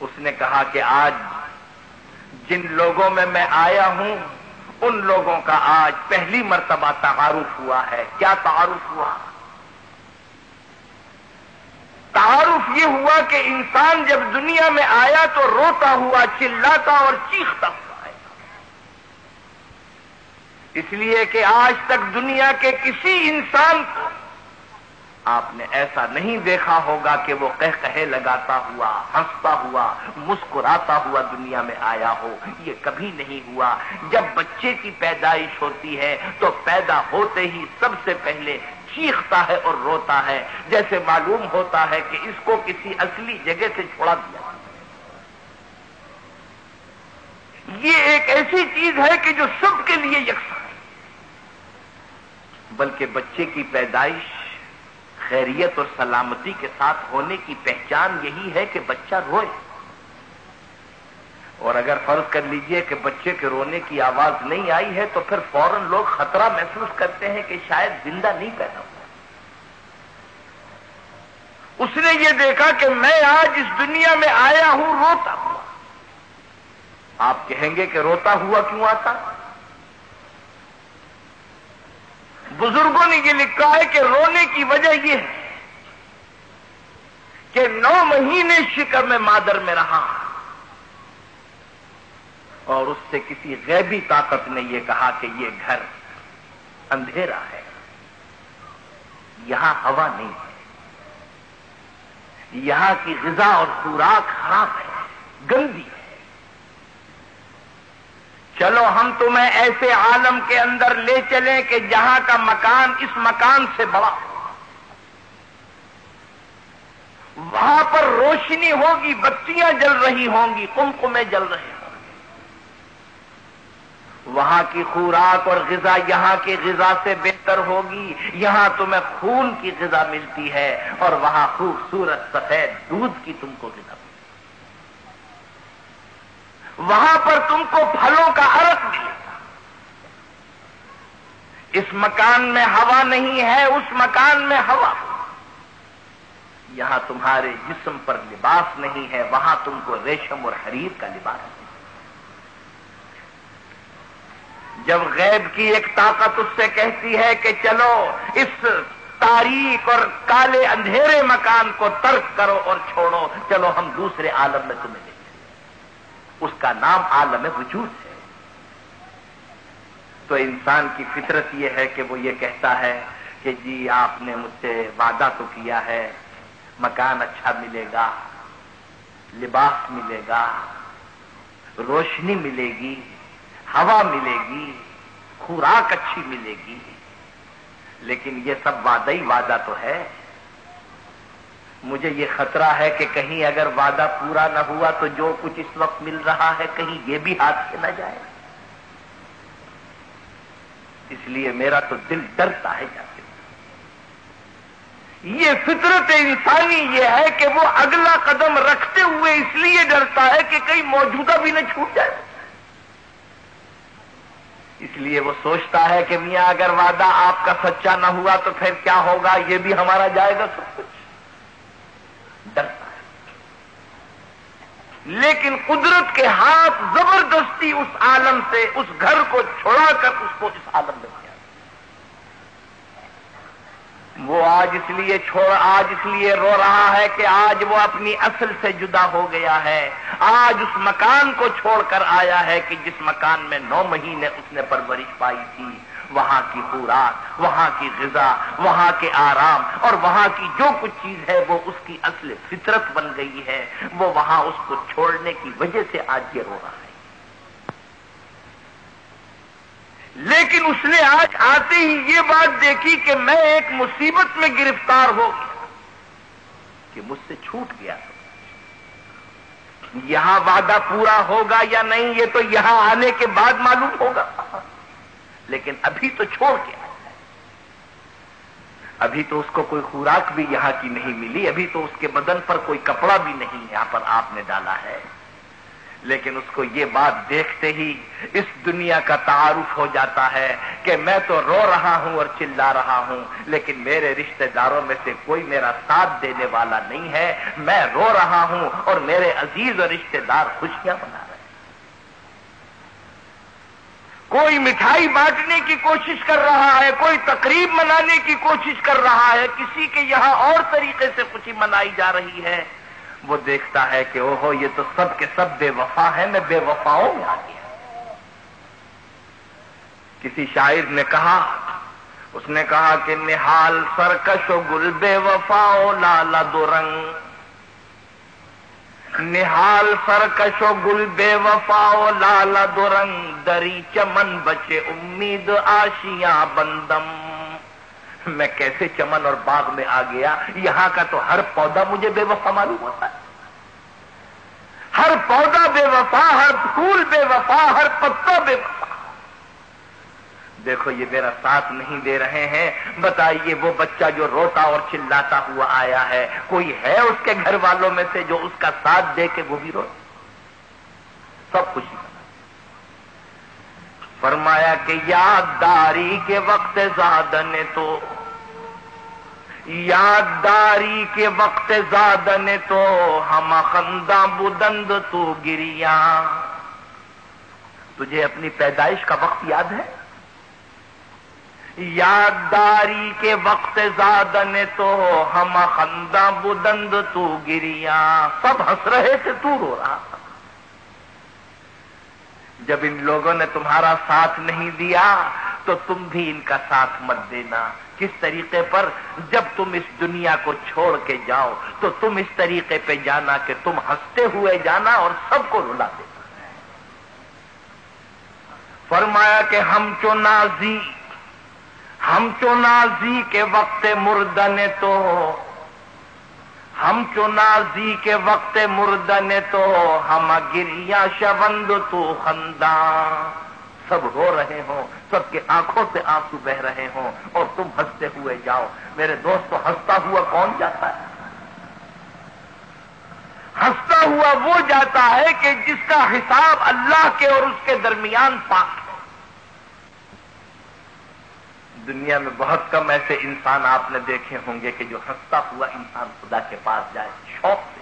Speaker 1: اس نے کہا کہ آج جن لوگوں میں میں آیا ہوں، ان لوگوں کا آج پہلی مرتبہ تعارف ہوا ہے۔ کیا تعارف ہوا؟ تعارف یہ ہوا کہ انسان جب دنیا میں آیا تو روتا ہوا، چلاتا اور چیختا ہوا ہے اس لیے کہ آج تک دنیا کے کسی انسان کو آپ نے ایسا نہیں دیکھا ہوگا کہ وہ کہہ کہے لگاتا ہوا، ہنستا ہوا، مسکراتا ہوا دنیا میں آیا ہو۔ یہ کبھی نہیں ہوا۔ جب بچے کی پیدائش ہوتی ہے تو پیدا ہوتے ہی سب سے پہلے چیختا ہے اور روتا ہے، جیسے معلوم ہوتا ہے کہ اس کو کسی اصلی جگہ سے چھوڑا دیا یہ ایک ایسی چیز ہے کہ جو سب کے لیے یکساں ہے۔ بلکہ بچے کی پیدائش، خیریت اور سلامتی کے ساتھ ہونے کی پہچان یہی ہے کہ بچہ روئے۔ اور اگر فرض کر لیجیے کہ بچے کے رونے کی آواز نہیں آئی ہے، تو پھر فوراً لوگ خطرہ محسوس کرتے ہیں کہ شاید زندہ نہیں پیدا ہوا اس نے یہ دیکھا کہ میں آج اس دنیا میں آیا ہوں، روتا ہوا۔ آپ کہیں گے کہ روتا ہوا کیوں آتا؟ بزرگوں نے یہ لکھا ہے کہ رونے کی وجہ یہ ہے کہ نو مہینے شکر میں مادر میں رہا۔ اور اس سے کسی غیبی طاقت نے یہ کہا کہ یہ گھر اندھیرا ہے، یہاں ہوا نہیں۔ ہے یہاں کی غذا اور خوراک خراب ہے، گندی ہے۔ چلو ہم تمہیں ایسے عالم کے اندر لے چلیں کہ جہاں کا مکان اس مکان سے بڑا ہو۔ وہاں پر روشنی ہوگی، بتیاں جل رہی ہوں گی کمکمے جل رہے ہوں وہاں کی خوراک اور غذا یہاں کی غذا سے بہتر ہوگی۔ یہاں تمہیں خون کی غذا ملتی ہے اور وہاں خوبصورت سفید دودھ کی تم کو غذا وہاں پر تم کو پھلوں کا عرق ملے گا اس مکان میں ہوا نہیں ہے، اس مکان میں ہوا۔ یہاں تمہارے جسم پر لباس نہیں ہے، وہاں تم کو ریشم اور حریر کا لباس ہے جب غیب کی ایک طاقت اس سے کہتی ہے کہ چلو، اس تاریخ اور کالے اندھیرے مکان کو ترک کرو اور چھوڑو۔ چلو، ہم دوسرے عالم میں تمہیں اس کا نام عالم وجود ہے۔ تو انسان کی فطرت یہ ہے کہ وہ یہ کہتا ہے کہ جی آپ نے مجھ سے وعدہ تو کیا ہے، مکان اچھا ملے گا، لباس ملے گا، روشنی ملے گی۔ ہوا ملے گی، خوراک اچھی ملے گی۔ لیکن یہ سب وعدہ ہی وعدہ تو ہے۔ مجھے یہ خطرہ ہے کہ کہیں اگر وعدہ پورا نہ ہوا تو جو کچھ اس وقت مل رہا ہے کہیں یہ بھی ہاتھ سے نہ جائے۔ اس لیے میرا تو دل ڈرتا ہے جاتے یہ فطرت انسانی یہ ہے کہ وہ اگلا قدم رکھتے ہوئے اس لیے ڈرتا ہے کہ کہیں موجودہ بھی نہ چھوٹ جائے۔ اس لیے وہ سوچتا ہے کہ میاں اگر وعدہ آپ کا سچا نہ ہوا تو پھر کیا ہوگا؟ یہ بھی ہمارا جائے گا سب کچھ۔ ڈرتا ہے۔ لیکن قدرت کے ہاتھ زبردستی اس عالم سے، اس گھر کو چھوڑا کر اس کو اس عالم میں کیا وہ آج اس لیے چھوڑ، آج اس لیے رو رہا ہے کہ آج وہ اپنی اصل سے جدا ہو گیا ہے۔ آج اس مکان کو چھوڑ کر آیا ہے کہ جس مکان میں نو مہینے اس نے پرورش پائی تھی، وہاں کی خوراک، وہاں کی غذا، وہاں کے آرام اور وہاں کی جو کچھ چیز ہے وہ اس کی اصل فطرت بن گئی ہے۔ وہ وہاں اس کو چھوڑنے کی وجہ سے آج یہ رو رہا ہے۔ لیکن اس نے آج آتے ہی یہ بات دیکھی کہ میں ایک مصیبت میں گرفتار ہو گیا کہ مجھ سے چھوٹ گیا یہاں وعدہ پورا ہوگا یا نہیں یہ تو یہاں آنے کے بعد معلوم ہوگا۔ لیکن ابھی تو چھوڑ کے ابھی تو اس کو کوئی خوراک بھی یہاں کی نہیں ملی، ابھی تو اس کے بدن پر کوئی کپڑا بھی نہیں یہاں پر آپ نے ڈالا ہے۔ لیکن اس کو یہ بات دیکھتے ہی اس دنیا کا تعارف ہو جاتا ہے کہ میں تو رو رہا ہوں اور چلا رہا ہوں، لیکن میرے رشتہ داروں میں سے کوئی میرا ساتھ دینے والا نہیں ہے۔ میں رو رہا ہوں اور میرے عزیز اور رشتہ دار خوشیاں بنا رہے کوئی مٹھائی بانٹنے کی کوشش کر رہا ہے، کوئی تقریب منانے کی کوشش کر رہا ہے، کسی کے یہاں اور طریقے سے خوشی منائی جا رہی ہے۔ وہ دیکھتا ہے کہ اوہو، یہ تو سب کے سب بے وفا ہے میں بے وفاؤں میں آ گیا۔ کسی شاعر نے کہا، اس نے کہا کہ نہال سرکش و گل بے وفا لالا دو رنگ۔ نہال سرکش و گل بے وفا لالا دو رنگ۔ دری چمن بچے امید آشیاں بندم۔ میں کیسے چمن اور باغ میں آ گیا؟ یہاں کا تو ہر پودا مجھے بے وفا معلوم ہوتا ہے۔ ہر پودا بے وفا، ہر پھول بے وفا، ہر پتا بے وفا۔ دیکھو، یہ میرا ساتھ نہیں دے رہے ہیں۔ بتائیے، وہ بچہ جو روتا اور چلاتا ہوا آیا ہے، کوئی ہے اس کے گھر والوں میں سے جو اس کا ساتھ دے کے وہ بھی رو سب خوشی فرمایا کہ یادداری کے وقت زیادہ نے تو یادداری کے وقت زیادہ نے تو ہم خندہ بدند تو گریا تجھے اپنی پیدائش کا وقت یاد ہے؟ یادداری کے وقت زیادہ نے تو ہم خندہ بدند تو گریا سب ہنس رہے تھے تو رو رہا۔ جب ان لوگوں نے تمہارا ساتھ نہیں دیا تو تم بھی ان کا ساتھ مت دینا۔ کس طریقے پر جب تم اس دنیا کو چھوڑ کے جاؤ تو تم اس طریقے پہ جانا کہ تم ہنستے ہوئے جانا اور سب کو رلا دینا۔ فرمایا کہ ہم چو نازی، ہم چو نازی کے وقت مردن تو، ہم چو نازی کے وقت مردن تو، ہم گریا شبند تو خنداں۔ سب رو رہے ہوں، سب کے آنکھوں سے آنسو بہ رہے ہوں، اور تم ہنستے ہوئے جاؤ۔ میرے دوست ہنستا ہوا کون جاتا ہے؟ ہنستا ہوا وہ جاتا ہے کہ جس کا حساب اللہ کے اور اس کے درمیان پاک ہے۔ دنیا میں بہت کم ایسے انسان آپ نے دیکھے ہوں گے کہ جو ہنستا ہوا انسان خدا کے پاس جائے، شوق سے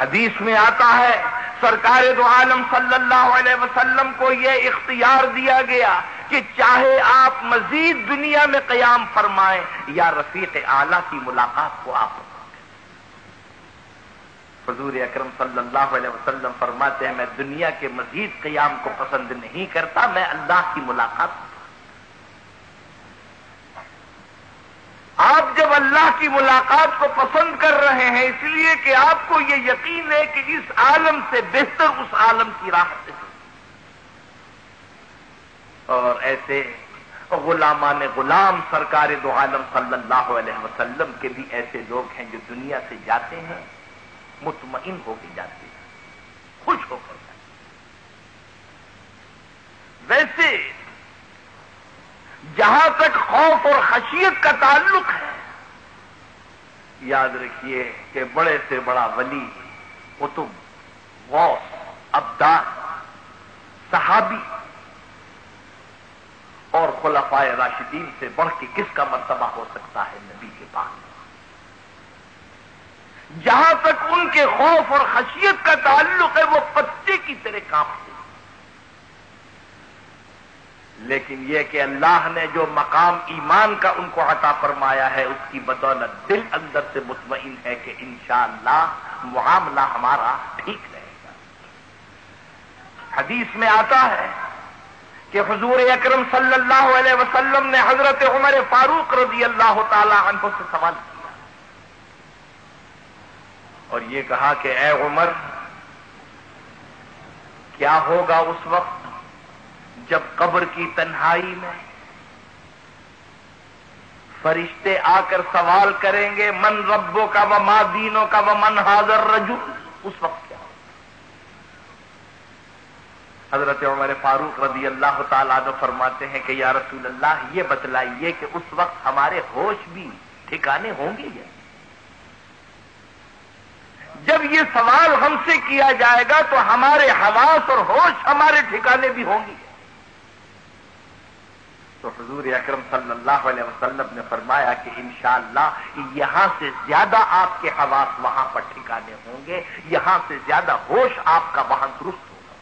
Speaker 1: حدیث میں آتا ہے، سرکار دو عالم صلی اللہ علیہ وسلم کو یہ اختیار دیا گیا کہ چاہے آپ مزید دنیا میں قیام فرمائیں یا رفیق اعلی کی ملاقات کو آپ حضور اکرم صلی اللہ علیہ وسلم فرماتے ہیں، میں دنیا کے مزید قیام کو پسند نہیں کرتا، میں اللہ کی ملاقات آپ جب اللہ کی ملاقات کو پسند کر رہے ہیں، اس لیے کہ آپ کو یہ یقین ہے کہ اس عالم سے بہتر اس عالم کی راہ سے۔ اور ایسے غلامان غلام سرکار دو عالم صلی اللہ علیہ وسلم کے بھی ایسے لوگ ہیں جو دنیا سے جاتے ہیں، مطمئن ہو کے جاتے ہیں، خوش ہو کر جاتے ویسے جہاں تک خوف اور خشیت کا تعلق ہے، یاد رکھیے کہ بڑے سے بڑا ولی، قطب، غوث ابدار صحابی اور خلفائے راشدین سے بڑھ کے کس کا مرتبہ ہو سکتا ہے نبی کے پاس؟ جہاں تک ان کے خوف اور خشیت کا تعلق ہے، وہ پتے کی طرح کام ہے لیکن یہ کہ اللہ نے جو مقام ایمان کا ان کو عطا فرمایا ہے، اس کی بدولت دل اندر سے مطمئن ہے کہ انشاءاللہ معاملہ ہمارا ٹھیک رہے گا۔ حدیث میں آتا ہے کہ حضور اکرم صلی اللہ علیہ وسلم نے حضرت عمر فاروق رضی اللہ تعالی عنہ سے سوال کیا۔ اور یہ کہا کہ اے عمر، کیا ہوگا اس وقت؟ جب قبر کی تنہائی میں فرشتے آ کر سوال کریں گے، من ربوں کا و ماں دینوں کا و من حاضر رجو اس وقت کیا حضرت عمر فاروق رضی اللہ تعالیٰ عنہ فرماتے ہیں کہ، یا رسول اللہ، یہ بتلائیے کہ اس وقت ہمارے ہوش بھی ٹھکانے ہوں گے یا جب یہ سوال ہم سے کیا جائے گا تو ہمارے حواس اور ہوش ہمارے ٹھکانے بھی ہوں گی تو حضور اکرم صلی اللہ علیہ وسلم نے فرمایا کہ انشاءاللہ یہاں سے زیادہ آپ کے حواس وہاں پر ٹھکانے ہوں گے، یہاں سے زیادہ ہوش آپ کا وہاں درست ہوگا۔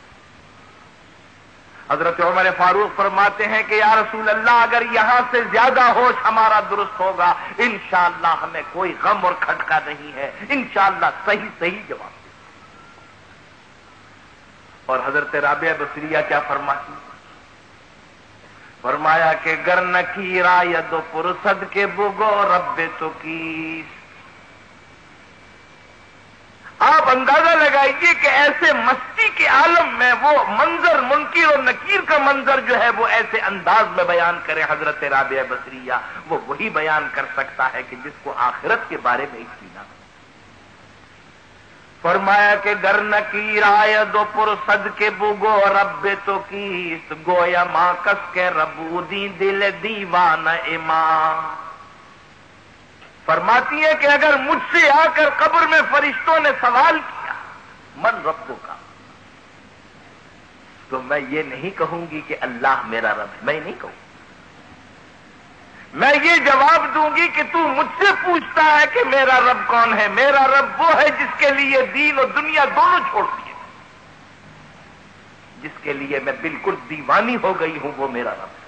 Speaker 1: حضرت عمر فاروق فرماتے ہیں کہ یا رسول اللہ، اگر یہاں سے زیادہ ہوش ہمارا درست ہوگا، انشاءاللہ ہمیں کوئی غم اور کھٹکا نہیں ہے۔ انشاءاللہ صحیح صحیح جواب اور حضرت رابعہ بصریہ کیا فرماتی؟ فرمایا کہ گر نکی رایت پرسد کے بگو رب تو کی آپ اندازہ لگائیے کہ ایسے مستی کے عالم میں وہ منظر منکر اور نکیر کا منظر جو ہے وہ ایسے انداز میں بیان کرے، حضرت رابعہ بصریہ، وہ وہی بیان کر سکتا ہے کہ جس کو آخرت کے بارے میں اطمینان فرمایا کہ گر نکی رائے دو پر سد کے بگو رب تو کیس گویا ماں، کس کے ربو دی دل دیوان ایمان فرماتی ہے کہ اگر مجھ سے آ کر قبر میں فرشتوں نے سوال کیا، من رب کا تو میں یہ نہیں کہوں گی کہ اللہ میرا رب ہے، میں نہیں کہوں میں یہ جواب دوں گی کہ تو مجھ سے پوچھتا ہے کہ میرا رب کون ہے؟ میرا رب وہ ہے جس کے لیے دین اور دنیا دونوں چھوڑ دیے جس کے لیے میں بالکل دیوانی ہو گئی ہوں، وہ میرا رب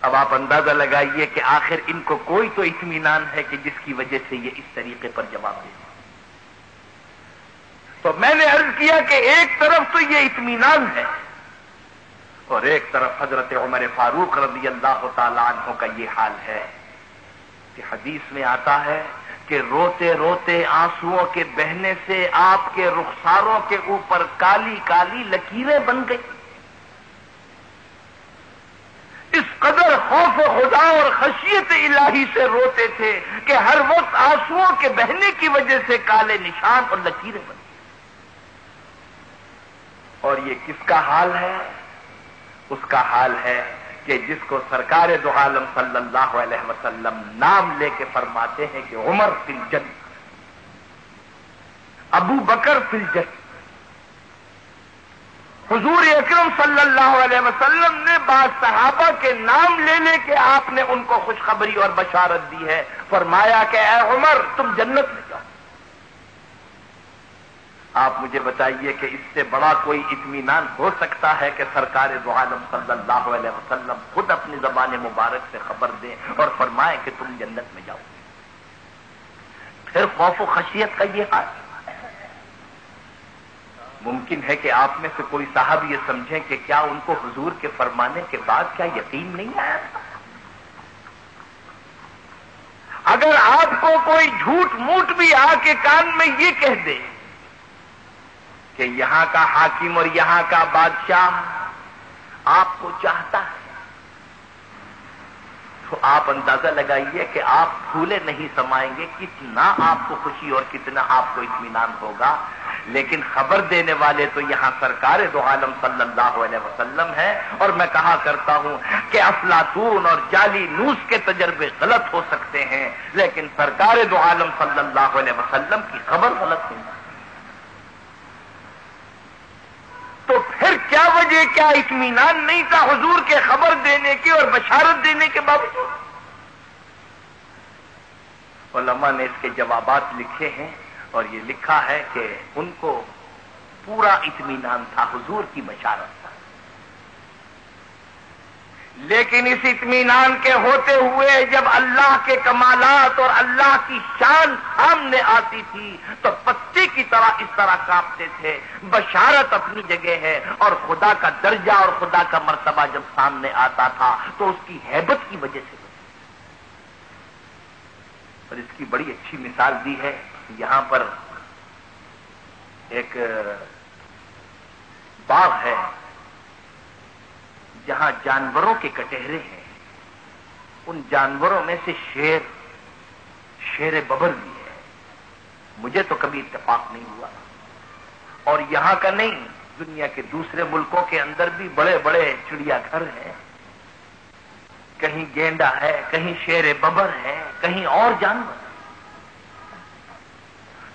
Speaker 1: اب آپ اندازہ لگائیے کہ آخر ان کو کوئی تو اطمینان ہے کہ جس کی وجہ سے یہ اس طریقے پر جواب دے تو میں نے عرض کیا کہ ایک طرف تو یہ اطمینان ہے اور ایک طرف حضرت عمر فاروق رضی اللہ تعالیٰ عنہ کا یہ حال ہے کہ حدیث میں آتا ہے کہ روتے روتے آنسو کے بہنے سے آپ کے رخساروں کے اوپر کالی کالی لکیریں بن گئی اس قدر خوف خدا اور خشیت الہی سے روتے تھے کہ ہر وقت آنسو کے بہنے کی وجہ سے کالے نشان اور لکیریں بن گئی اور یہ کس کا حال ہے؟ اس کا حال ہے کہ جس کو سرکار دو عالم صلی اللہ علیہ وسلم نام لے کے فرماتے ہیں کہ عمر فل جن ابو بکر فل جن حضور اکرم صلی اللہ علیہ وسلم نے بعض صحابہ کے نام لے لے کے آپ نے ان کو خوشخبری اور بشارت دی ہے۔ فرمایا کہ اے عمر، تم جنت میں۔ آپ مجھے بتائیے کہ اس سے بڑا کوئی اطمینان ہو سکتا ہے کہ سرکار دو عالم صلی اللہ علیہ وسلم خود اپنی زبان مبارک سے خبر دیں اور فرمائیں کہ تم جنت میں جاؤ؟ پھر خوف و خشیت کا یہ حال۔ ممکن ہے کہ آپ میں سے کوئی صاحب یہ سمجھیں کہ کیا ان کو حضور کے فرمانے کے بعد کیا یقین نہیں آیا؟ تھا اگر آپ کو کوئی جھوٹ موٹ بھی آ کے کان میں یہ کہہ دے کہ یہاں کا حاکم اور یہاں کا بادشاہ آپ کو چاہتا ہے۔ تو آپ اندازہ لگائیے کہ آپ پھولے نہیں سمائیں گے، کتنا آپ کو خوشی اور کتنا آپ کو اطمینان ہوگا۔ لیکن خبر دینے والے تو یہاں سرکار دو عالم صلی اللہ علیہ وسلم ہے اور میں کہا کرتا ہوں کہ افلاطون اور جعلی نوس کے تجربے غلط ہو سکتے ہیں، لیکن سرکار دو عالم صلی اللہ علیہ وسلم کی خبر غلط نہیں۔ تو پھر کیا وجہ کیا اطمینان نہیں تھا حضور کے خبر دینے کی اور بشارت دینے کے باوجود؟ علماء نے اس کے جوابات لکھے ہیں اور یہ لکھا ہے کہ ان کو پورا اطمینان تھا حضور کی بشارت۔ لیکن اس اطمینان کے ہوتے ہوئے جب اللہ کے کمالات اور اللہ کی شان سامنے آتی تھی، تو پتے کی طرح اس طرح کاپتے تھے۔ بشارت اپنی جگہ ہے اور خدا کا درجہ اور خدا کا مرتبہ جب سامنے آتا تھا، تو اس کی حیبت کی وجہ سے۔ اور اس کی بڑی اچھی مثال دی ہے۔ یہاں پر ایک باغ ہے۔ جہاں جانوروں کے کٹہرے ہیں، ان جانوروں میں سے شیر شیر ببر بھی ہے۔ مجھے تو کبھی اتفاق نہیں ہوا۔ اور یہاں کا نہیں، دنیا کے دوسرے ملکوں کے اندر بھی بڑے بڑے چڑیا گھر ہیں۔ کہیں گینڈا ہے، کہیں شیر ببر ہے، کہیں اور جانور۔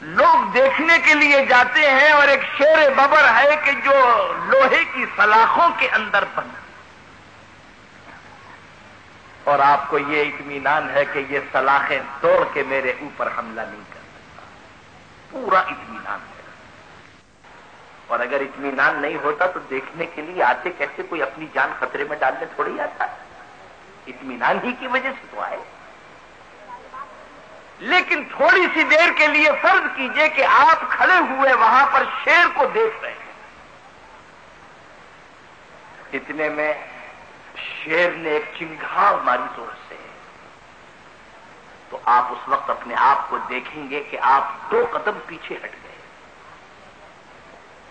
Speaker 1: لوگ دیکھنے کے لیے جاتے ہیں اور ایک شیر ببر ہے کہ جو لوہے کی سلاخوں کے اندر بند اور آپ کو یہ اطمینان ہے کہ یہ سلاخیں توڑ کے میرے اوپر حملہ نہیں کر سکتا۔ پورا اطمینان ہے۔ اور اگر اطمینان نہیں ہوتا تو دیکھنے کے لیے آتے کیسے کوئی اپنی جان خطرے میں ڈالنے تھوڑی آتا اطمینان ہی کی وجہ سے تو آئے۔ لیکن تھوڑی سی دیر کے لیے فرض کیجیے کہ آپ کھڑے ہوئے وہاں پر شیر کو دیکھ رہے ہیں۔ اتنے میں شیر نے ایک چنگھاڑ ماری زور سے۔ تو آپ اس وقت اپنے آپ کو دیکھیں گے کہ آپ دو قدم پیچھے ہٹ گئے۔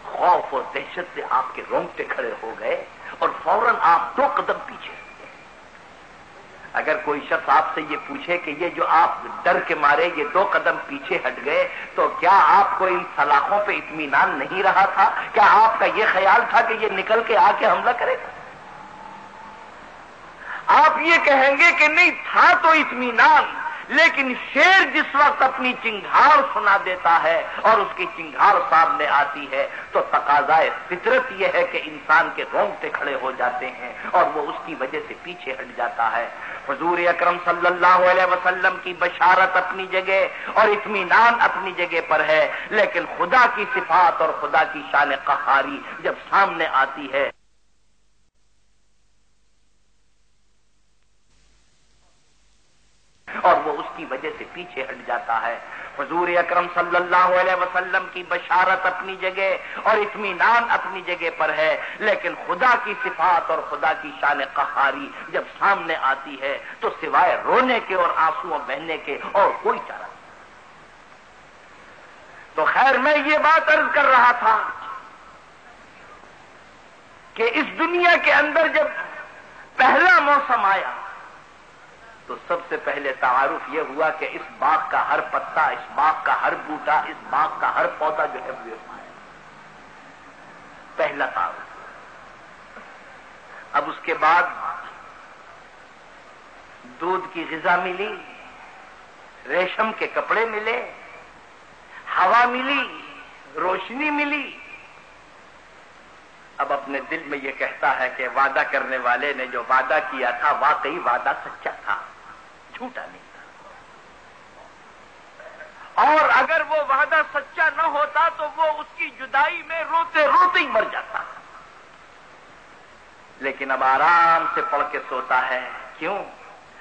Speaker 1: خوف اور دہشت سے آپ کے رونگٹے کھڑے ہو گئے اور فوراً آپ دو قدم پیچھے ہٹ گئے۔ اگر کوئی شخص آپ سے یہ پوچھے کہ یہ جو آپ ڈر کے مارے یہ دو قدم پیچھے ہٹ گئے، تو کیا آپ کو ان سلاخوں پہ اطمینان نہیں رہا تھا؟ کیا آپ کا یہ خیال تھا کہ یہ نکل کے آ کے حملہ کرے؟ گا آپ یہ کہیں گے کہ نہیں، تھا تو اطمینان، لیکن شیر جس وقت اپنی چنگھاڑ سنا دیتا ہے اور اس کی چنگھاڑ سامنے آتی ہے، تو تقاضائے فطرت یہ ہے کہ انسان کے رونگتے کھڑے ہو جاتے ہیں اور وہ اس کی وجہ سے پیچھے ہٹ جاتا ہے۔ حضور اکرم صلی اللہ علیہ وسلم کی بشارت اپنی جگہ اور اطمینان اپنی جگہ پر ہے، لیکن خدا کی صفات اور خدا کی شان قہاری جب سامنے آتی ہے۔ اور وہ اس کی وجہ سے پیچھے ہٹ جاتا ہے۔ حضور اکرم صلی اللہ علیہ وسلم کی بشارت اپنی جگہ اور اطمینان اپنی جگہ پر ہے، لیکن خدا کی صفات اور خدا کی شان قہاری جب سامنے آتی ہے، تو سوائے رونے کے اور آنسو بہنے کے اور کوئی چارہ نہیں۔ تو خیر، میں یہ بات عرض کر رہا تھا کہ اس دنیا کے اندر جب پہلا موسم آیا تو سب سے پہلے تعارف یہ ہوا کہ اس باغ کا ہر پتا، اس باغ کا ہر بوٹا، اس باغ کا ہر پودا جو ہے وہ پہلا تعارف۔ اب اس کے بعد دودھ کی غذا ملی، ریشم کے کپڑے ملے، ہوا ملی، روشنی ملی۔ اب اپنے دل میں یہ کہتا ہے کہ وعدہ کرنے والے نے جو وعدہ کیا تھا، واقعی وعدہ سچا تھا۔ جھوٹا نہیں تھا۔ اور اگر وہ وعدہ سچا نہ ہوتا تو وہ اس کی جدائی میں روتے روتے ہی مر جاتا۔ لیکن اب آرام سے پڑھ کے سوتا ہے۔ کیوں؟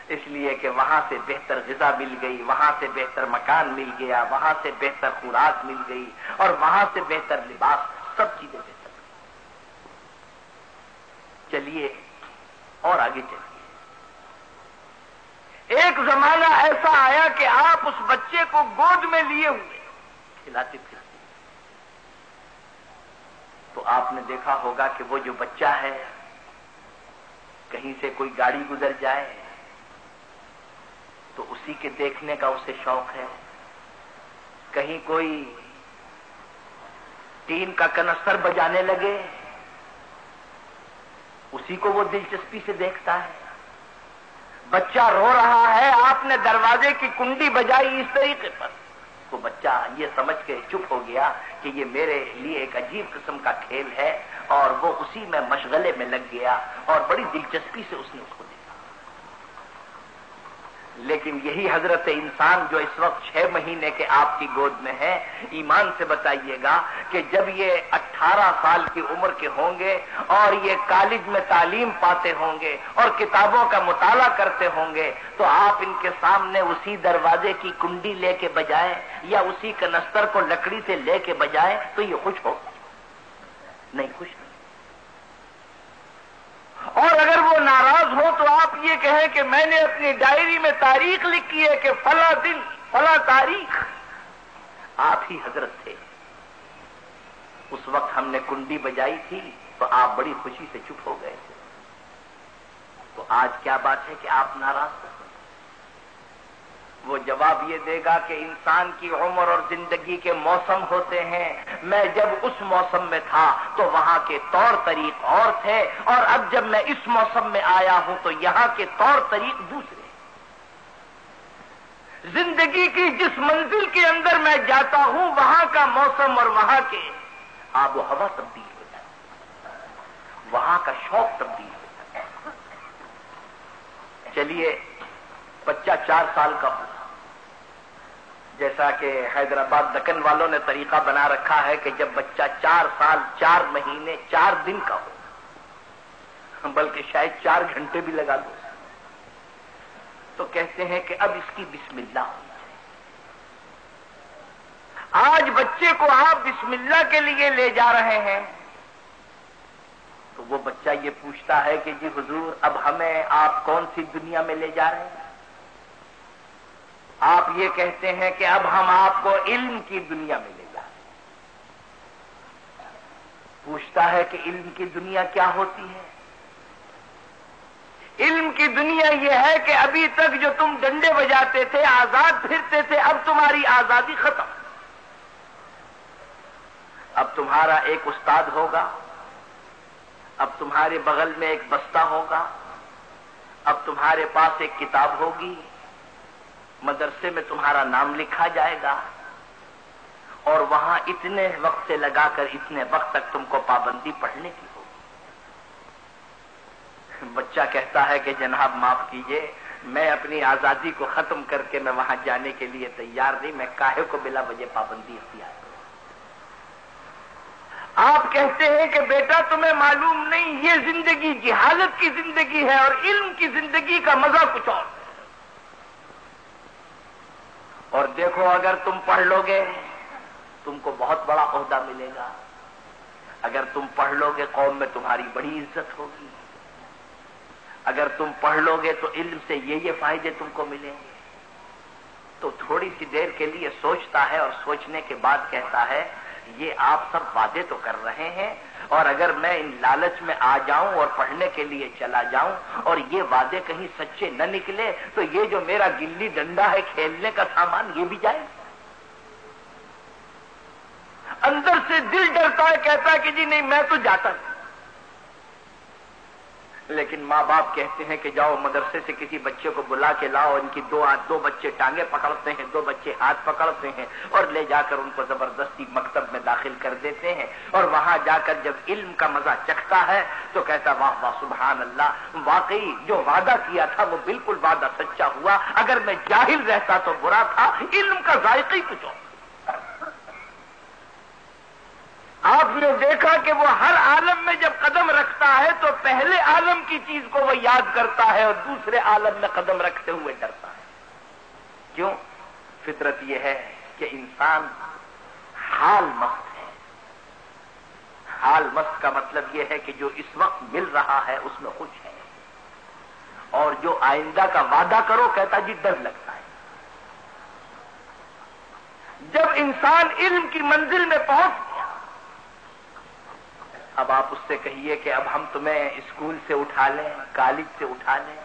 Speaker 1: اس لیے کہ وہاں سے بہتر غذا مل گئی، وہاں سے بہتر مکان مل گیا، وہاں سے بہتر خوراک مل گئی اور وہاں سے بہتر لباس، سب چیزیں بہتر۔ چلیے اور آگے چلیے ایک زمانہ ایسا آیا کہ آپ اس بچے کو گود میں لیے ہوئے کھلاتے پھرتے تو آپ نے دیکھا ہوگا کہ وہ جو بچہ ہے، کہیں سے کوئی گاڑی گزر جائے، تو اسی کے دیکھنے کا اسے شوق ہے۔ کہیں کوئی ٹین کا کنستر بجانے لگے، اسی کو وہ دلچسپی سے دیکھتا ہے۔ بچہ رو رہا ہے، آپ نے دروازے کی کنڈی بجائی اس طریقے پر۔ تو بچہ یہ سمجھ کے چپ ہو گیا کہ یہ میرے لیے ایک عجیب قسم کا کھیل ہے اور وہ اسی میں مشغلے میں لگ گیا اور بڑی دلچسپی سے اس نے اس کو لیکن یہی حضرت انسان جو اس وقت چھ مہینے کے آپ کی گود میں ہے، ایمان سے بتائیے گا کہ جب یہ اٹھارہ سال کی عمر کے ہوں گے اور یہ کالج میں تعلیم پاتے ہوں گے اور کتابوں کا مطالعہ کرتے ہوں گے، تو آپ ان کے سامنے اسی دروازے کی کنڈی لے کے بجائیں یا اسی کنستر کو لکڑی سے لے کے بجائیں تو یہ خوش ہو۔ نہیں خوش اور اگر وہ ناراض ہو تو آپ یہ کہیں کہ میں نے اپنی ڈائری میں تاریخ لکھی ہے کہ فلا دن، فلاں تاریخ۔ آپ ہی حضرت تھے۔ اس وقت ہم نے کنڈی بجائی تھی تو آپ بڑی خوشی سے چپ ہو گئے تھے۔ تو آج کیا بات ہے کہ آپ ناراض ہو وہ جواب یہ دے گا کہ انسان کی عمر اور زندگی کے موسم ہوتے ہیں۔ میں جب اس موسم میں تھا تو وہاں کے طور طریق اور تھے اور اب جب میں اس موسم میں آیا ہوں تو یہاں کے طور طریق دوسرے۔ زندگی کی جس منزل کے اندر میں جاتا ہوں وہاں کا موسم اور وہاں کے آب و ہوا تبدیل ہو جاتا وہاں کا شوق تبدیل ہو جاتا چلیے بچہ چار سال کا ہو۔ جیسا کہ حیدرآباد دکن والوں نے طریقہ بنا رکھا ہے کہ جب بچہ چار سال، چار مہینے، چار دن کا ہو، بلکہ شاید چار گھنٹے بھی لگا دو۔ تو کہتے ہیں کہ اب اس کی بسم اللہ ہونی چاہیے آج بچے کو آپ بسم اللہ کے لیے لے جا رہے ہیں۔ تو وہ بچہ یہ پوچھتا ہے کہ جی حضور، اب ہمیں آپ کون سی دنیا میں لے جا رہے ہیں؟ آپ یہ کہتے ہیں کہ اب ہم آپ کو علم کی دنیا میں لے پوچھتا ہے کہ علم کی دنیا کیا ہوتی ہے؟ علم کی دنیا یہ ہے کہ ابھی تک جو تم ڈنڈے بجاتے تھے، آزاد پھرتے تھے، اب تمہاری آزادی ختم۔ اب تمہارا ایک استاد ہوگا، اب تمہارے بغل میں ایک بستہ ہوگا، اب تمہارے پاس ایک کتاب ہوگی۔ مدرسے میں تمہارا نام لکھا جائے گا اور وہاں اتنے وقت سے لگا کر اتنے وقت تک تم کو پابندی پڑھنے کی ہوگی۔ بچہ کہتا ہے کہ جناب معاف کیجیے، میں اپنی آزادی کو ختم کر کے میں وہاں جانے کے لیے تیار نہیں، میں کاہے کو بلا وجہ پابندی اختیار آپ کہتے ہیں کہ بیٹا تمہیں معلوم نہیں، یہ زندگی جہالت کی زندگی ہے اور علم کی زندگی کا مزہ کچھ اور۔ اور دیکھو اگر تم پڑھ لو گے، تم کو بہت بڑا عہدہ ملے گا۔ اگر تم پڑھ لو گے، قوم میں تمہاری بڑی عزت ہوگی۔ اگر تم پڑھ لو گے، تو علم سے یہ یہ فائدے تم کو ملیں گے۔ تو تھوڑی سی دیر کے لیے سوچتا ہے اور سوچنے کے بعد کہتا ہے، یہ آپ سب وعدے تو کر رہے ہیں اور اگر میں ان لالچ میں آ جاؤں اور پڑھنے کے لیے چلا جاؤں اور یہ وعدے کہیں سچے نہ نکلے، تو یہ جو میرا گلی ڈنڈا ہے، کھیلنے کا سامان یہ بھی جائے اندر سے دل ڈرتا ہے، کہتا ہے کہ جی نہیں، میں تو جاتا ہوں۔ لیکن ماں باپ کہتے ہیں کہ جاؤ مدرسے سے کسی بچے کو بلا کے لاؤ، ان کی دو دو بچے ٹانگیں پکڑتے ہیں، دو بچے ہاتھ پکڑتے ہیں اور لے جا کر ان کو زبردستی مکتب میں داخل کر دیتے ہیں۔ اور وہاں جا کر جب علم کا مزہ چکھتا ہے تو کہتا واہ واہ، سبحان اللہ، واقعی جو وعدہ کیا تھا وہ بالکل وعدہ سچا ہوا۔ اگر میں جاہل رہتا تو برا تھا، علم کا ذائقہ ہی کچھ اور۔ آپ نے دیکھا کہ وہ ہر عالم میں جب قدم رکھتا ہے تو پہلے عالم کی چیز کو وہ یاد کرتا ہے اور دوسرے عالم میں قدم رکھتے ہوئے ڈرتا ہے۔ کیوں؟ فطرت یہ ہے کہ انسان حال مست ہے۔ حال مست کا مطلب یہ ہے کہ جو اس وقت مل رہا ہے اس میں خوش ہے۔ اور جو آئندہ کا وعدہ کرو کہتا جی ڈر لگتا ہے۔ جب انسان علم کی منزل میں پہنچ اب آپ اس سے کہیے کہ اب ہم تمہیں اسکول سے اٹھا لیں، کالج سے اٹھا لیں۔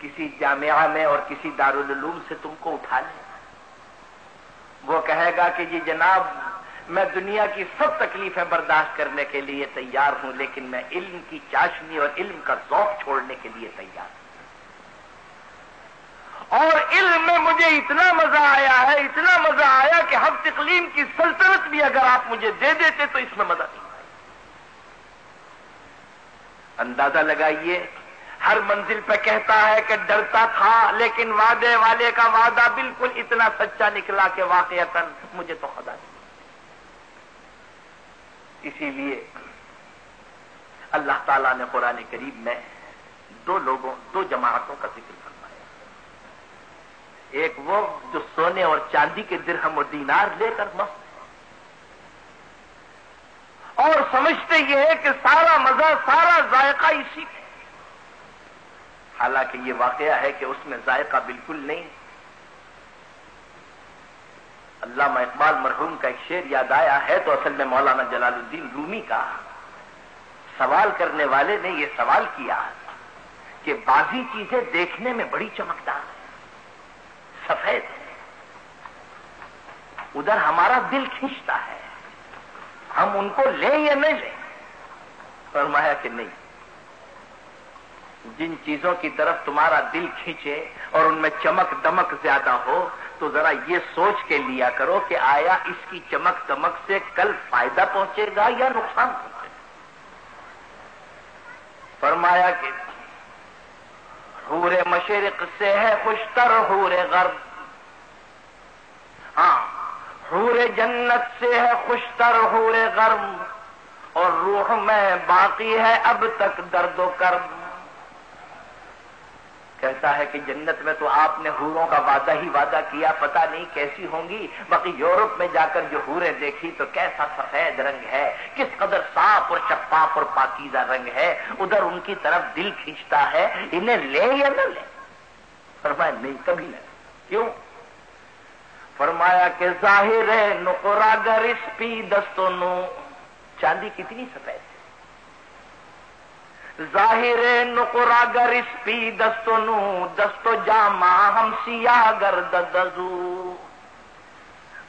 Speaker 1: کسی جامعہ میں اور کسی دارالعلوم سے تم کو اٹھا لیں۔ وہ کہے گا کہ جی جناب، میں دنیا کی سب تکلیفیں برداشت کرنے کے لیے تیار ہوں، لیکن میں علم کی چاشنی اور علم کا ذوق چھوڑنے کے لیے تیار ہوں۔ اور علم میں مجھے اتنا مزہ آیا ہے، اتنا مزہ آیا کہ ہم تقلیم کی سلطنت بھی اگر آپ مجھے دے دیتے تو اس میں مزہ نہیں اندازہ لگائیے۔ ہر منزل پہ کہتا ہے کہ ڈرتا تھا، لیکن وعدے والے کا وعدہ بالکل اتنا سچا نکلا کہ واقع مجھے تو خدا نہیں اسی لیے اللہ تعالیٰ نے قرآن قریب میں دو لوگوں، دو جماعتوں کا ذکر فرمایا۔ ایک وہ جو سونے اور چاندی کے درہم و دینار لے کر مست اور سمجھتے یہ ہے کہ سارا مزہ، سارا ذائقہ اسی میں حالانکہ یہ واقعہ ہے کہ اس میں ذائقہ بالکل نہیں۔ اللہ اقبال مرحوم کا ایک شعر یاد آیا ہے تو اصل میں مولانا جلال الدین رومی کا۔ سوال کرنے والے نے یہ سوال کیا کہ بازی چیزیں دیکھنے میں بڑی چمکدار ہے سفید ہے ادھر ہمارا دل کھینچتا ہے۔ ہم ان کو لیں یا نہیں لیں؟ فرمایا کہ نہیں۔ جن چیزوں کی طرف تمہارا دل کھینچے اور ان میں چمک دمک زیادہ ہو، تو ذرا یہ سوچ کے لیا کرو کہ آیا اس کی چمک دمک سے کل فائدہ پہنچے گا یا نقصان پہنچے گا۔ فرمایا کہ حور مشرق سے ہے خوشتر، حور غرب۔ ہاں حور جنت سے ہے خوشتر حور غرم اور روح میں باقی ہے اب تک درد و کرم کہتا ہے کہ جنت میں تو آپ نے ہوروں کا وعدہ ہی وعدہ کیا پتا نہیں کیسی ہوں گی۔ باقی یورپ میں جا کر جو ہوریں دیکھی تو کیسا سفید رنگ ہے، کس قدر صاف اور شفاف اور پاکیزہ رنگ ہے۔ ادھر ان کی طرف دل کھینچتا ہے، انہیں لے یا نہ لے؟ فرمایا، نہیں، کبھی نہ کیوں؟ فرمایا کہ ظاہر نقرا گر اس پی دستوں چاندی کتنی سفید ظاہر نقرا گر اس پی دستو نو۔ دستو جاما ہم سیاہ گرد دزو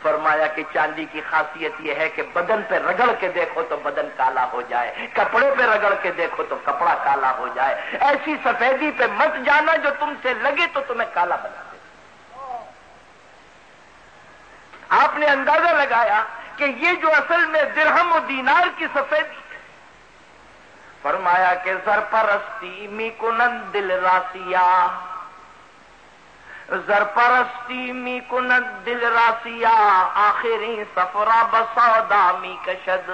Speaker 1: فرمایا کہ چاندی کی خاصیت یہ ہے کہ بدن پہ رگڑ کے دیکھو تو بدن کالا ہو جائے۔ کپڑے پہ رگڑ کے دیکھو تو کپڑا کالا ہو جائے۔ ایسی سفیدی پہ مت جانا جو تم سے لگے تو تمہیں کالا بنا دے آپ نے اندازہ لگایا کہ یہ جو اصل میں درہم و دینار کی سفیدی فرمایا کہ سرپرستی می کنند دل راسیا زرپرستی می کنند دل راسیا آخری سفرا بسودا می کشد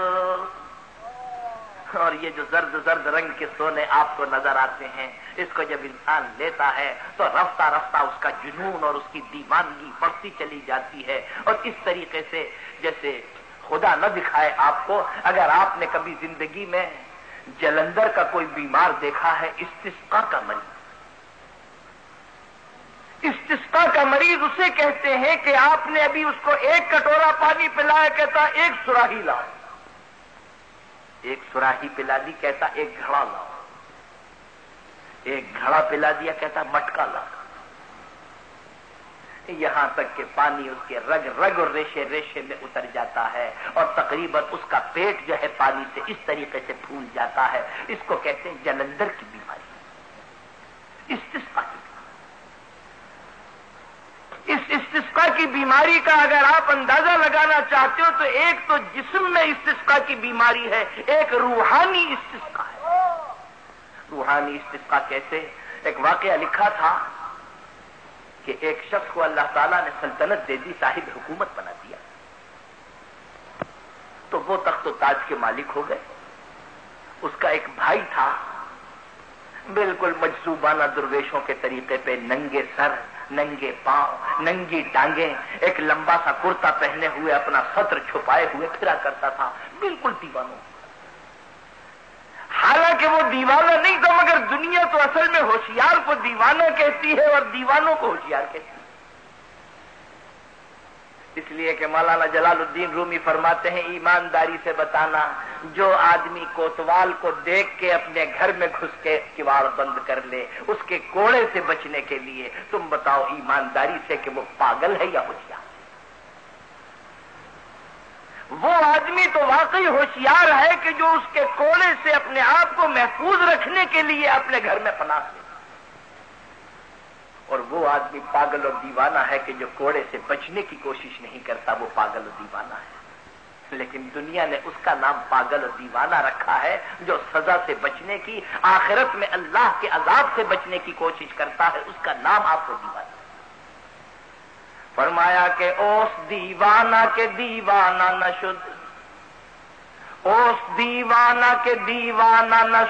Speaker 1: اور یہ جو زرد زرد رنگ کے سونے آپ کو نظر آتے ہیں اس کو جب انسان لیتا ہے تو رفتہ رفتہ اس کا جنون اور اس کی دیوانگی بڑھتی چلی جاتی ہے اور اس طریقے سے جیسے خدا نہ دکھائے آپ کو، اگر آپ نے کبھی زندگی میں جلندر کا کوئی بیمار دیکھا ہے استسقا کا مریض۔ استسقا کا مریض اسے کہتے ہیں کہ آپ نے ابھی اس کو ایک کٹورا پانی پلایا، کہتا ایک سراہی لاؤ۔ ایک سراہی پلا دی کہتا ایک گھڑا لاؤ۔ ایک گھڑا پلا دیا، کہتا، مٹکا لاؤ یہاں تک کہ پانی اس کے رگ رگ اور ریشے ریشے میں اتر جاتا ہے اور تقریباً اس کا پیٹ جو ہے پانی سے اس طریقے سے پھول جاتا ہے۔ اس کو کہتے ہیں جلندر کی بیماری۔ استسقا کی اس استسقا کی بیماری کا اگر آپ اندازہ لگانا چاہتے ہو تو ایک تو جسم میں استسقا کی بیماری ہے، ایک روحانی استسقا ہے۔ روحانی استسقا کیسے؟ ایک واقعہ لکھا تھا کہ ایک شخص کو اللہ تعالیٰ نے سلطنت دے دی، صاحب حکومت بنا دیا۔ تو وہ تخت و تاج کے مالک ہو گئے۔ اس کا ایک بھائی تھا۔ بالکل مجزوبانہ درویشوں کے طریقے پہ ننگے سر، ننگے پاؤں، ننگی ٹانگیں، ایک لمبا سا کرتا پہنے ہوئے، اپنا سطر چھپائے ہوئے پھرا کرتا تھا۔ بالکل دیوانوں۔ حالانکہ وہ دیوانہ نہیں تھا مگر دنیا تو اصل میں ہوشیار کو دیوانہ کہتی ہے اور دیوانوں کو ہوشیار کہتی ہے۔ اس لیے کہ مولانا جلال الدین رومی فرماتے ہیں، ایمانداری سے بتانا، جو آدمی کوتوال کو دیکھ کے اپنے گھر میں گھس کے کواڑ بند کر لے، اس کے کوڑے سے بچنے کے لیے، تم بتاؤ ایمانداری سے کہ وہ پاگل ہے یا ہوشیار؟ وہ آدمی تو واقعی ہوشیار ہے کہ جو اس کے کوڑے سے اپنے آپ کو محفوظ رکھنے کے لیے اپنے گھر میں پناہ لے۔ اور وہ آدمی پاگل اور دیوانہ ہے کہ جو کوڑے سے بچنے کی کوشش نہیں کرتا، وہ پاگل اور دیوانہ ہے۔ لیکن دنیا نے اس کا نام پاگل اور دیوانہ رکھا ہے جو سزا سے بچنے کی، آخرت میں اللہ کے عذاب سے بچنے کی کوشش کرتا ہے۔ اس کا نام آپ کو دیوانہ۔ فرمایا کہ اوس دیوانہ کے دیوانہ نہ شد۔ اوس دیوانہ کے دیوانہ نہ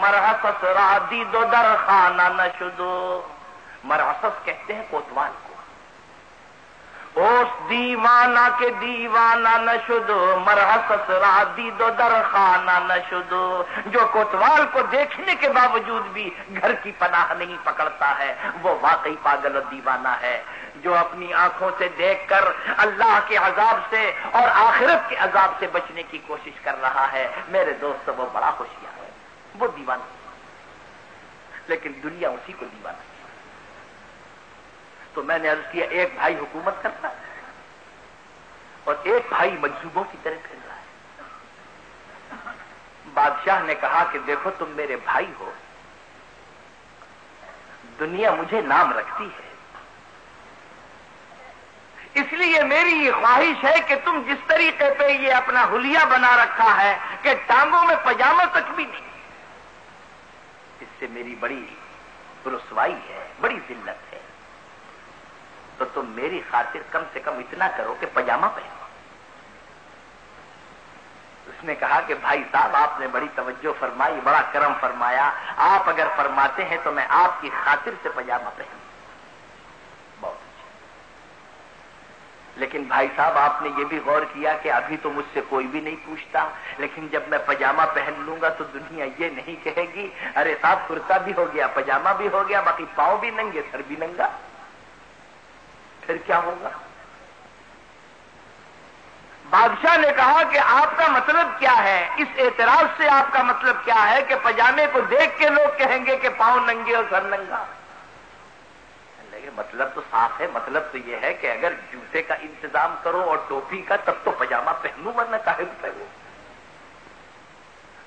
Speaker 1: مرحس را دی دو در خانہ نہ مرحس کہتے ہیں کوتوال کو۔ اوس دیوانہ کے دیوانہ نہ مرحس را دی دو در خانہ جو کوتوال کو دیکھنے کے باوجود بھی گھر کی پناہ نہیں پکڑتا ہے، وہ واقعی پاگل و دیوانہ ہے۔ جو اپنی آنکھوں سے دیکھ کر اللہ کے عذاب سے اور آخرت کے عذاب سے بچنے کی کوشش کر رہا ہے۔ میرے دوست وہ بڑا ہوشیار ہے وہ دیوانہ لیکن دنیا اسی کو دیوانہ تو میں نے عرض کیا، ایک بھائی حکومت کرتا ہے اور ایک بھائی مجزوبوں کی طرح پھر رہا ہے۔ بادشاہ نے کہا کہ دیکھو، تم میرے بھائی ہو۔ دنیا مجھے نام رکھتی ہے۔ اس لیے میری یہ خواہش ہے کہ تم جس طریقے پہ یہ اپنا ہولیا بنا رکھا ہے کہ ٹانگوں میں پجامہ تک بھی نہیں۔ اس سے میری بڑی رسوائی ہے، بڑی ذلت ہے۔ تو تم میری خاطر کم سے کم اتنا کرو کہ پجامہ پہنو۔ اس نے کہا کہ بھائی صاحب، آپ نے بڑی توجہ فرمائی، بڑا کرم فرمایا۔ آپ اگر فرماتے ہیں تو میں آپ کی خاطر سے پجامہ پہنوں بہت اچھا لیکن بھائی صاحب، آپ نے یہ بھی غور کیا کہ ابھی تو مجھ سے کوئی بھی نہیں پوچھتا، لیکن جب میں پجامہ پہن لوں گا تو دنیا یہ نہیں کہے گی، ارے صاحب، کرتا بھی ہو گیا، پجامہ بھی ہو گیا، باقی پاؤں بھی ننگے، سر بھی ننگا۔ پھر کیا ہوگا؟ بادشاہ نے کہا کہ آپ کا مطلب کیا ہے؟ اس اعتراض سے آپ کا مطلب کیا ہے کہ پجامے کو دیکھ کے لوگ کہیں گے کہ پاؤں ننگے اور سر ننگا۔ مطلب تو صاف ہے مطلب تو یہ ہے کہ اگر جوتے کا انتظام کرو اور ٹوپی کا، تب تو پجامہ پہنوں ورنہ کاہے پہنو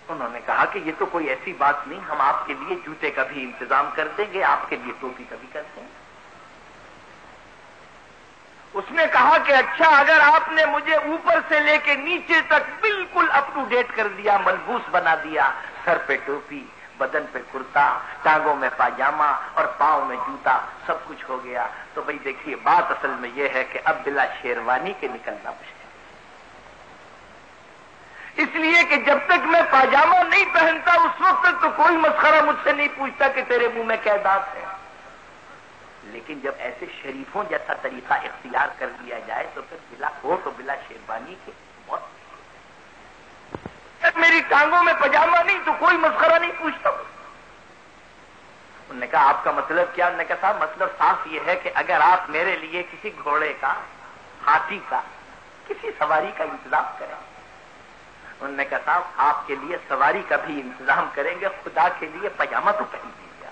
Speaker 1: انہوں نے کہا کہ یہ تو کوئی ایسی بات نہیں، ہم آپ کے لیے جوتے کا بھی انتظام کر دیں گے، آپ کے لیے ٹوپی کا بھی کر دیں گے۔ اس نے کہا کہ اچھا اگر آپ نے مجھے اوپر سے لے کے نیچے تک بالکل اپ ٹو ڈیٹ کر دیا، ملبوس بنا دیا، سر پہ ٹوپی بدن پہ کرتا، ٹانگوں میں پاجامہ اور پاؤں میں جوتا، سب کچھ ہو گیا۔ تو بھائی دیکھیے، بات اصل میں یہ ہے کہ اب بلا شیروانی کے نکلنا مشکل اس لیے کہ جب تک میں پاجامہ نہیں پہنتا، اس وقت تک تو کوئی مسخرہ مجھ سے نہیں پوچھتا کہ تیرے منہ میں کیا دانت ہے۔ لیکن جب ایسے شریفوں جیسا طریقہ اختیار کر لیا جائے، تو پھر بلا کوٹ اور بلا شیروانی کے میری ٹانگوں میں پجامہ نہیں، تو کوئی مسخرہ نہیں پوچھتا۔ انہوں نے کہا، آپ کا مطلب کیا؟ انہوں نے کہا، صاحب مطلب صاف یہ ہے کہ اگر آپ میرے لیے کسی گھوڑے کا، ہاتھی کا، کسی سواری کا انتظام کریں۔ انہوں نے کہا، صاحب، آپ کے لیے سواری کا بھی انتظام کریں گے، خدا کے لیے پجامہ تو پہن دیجیے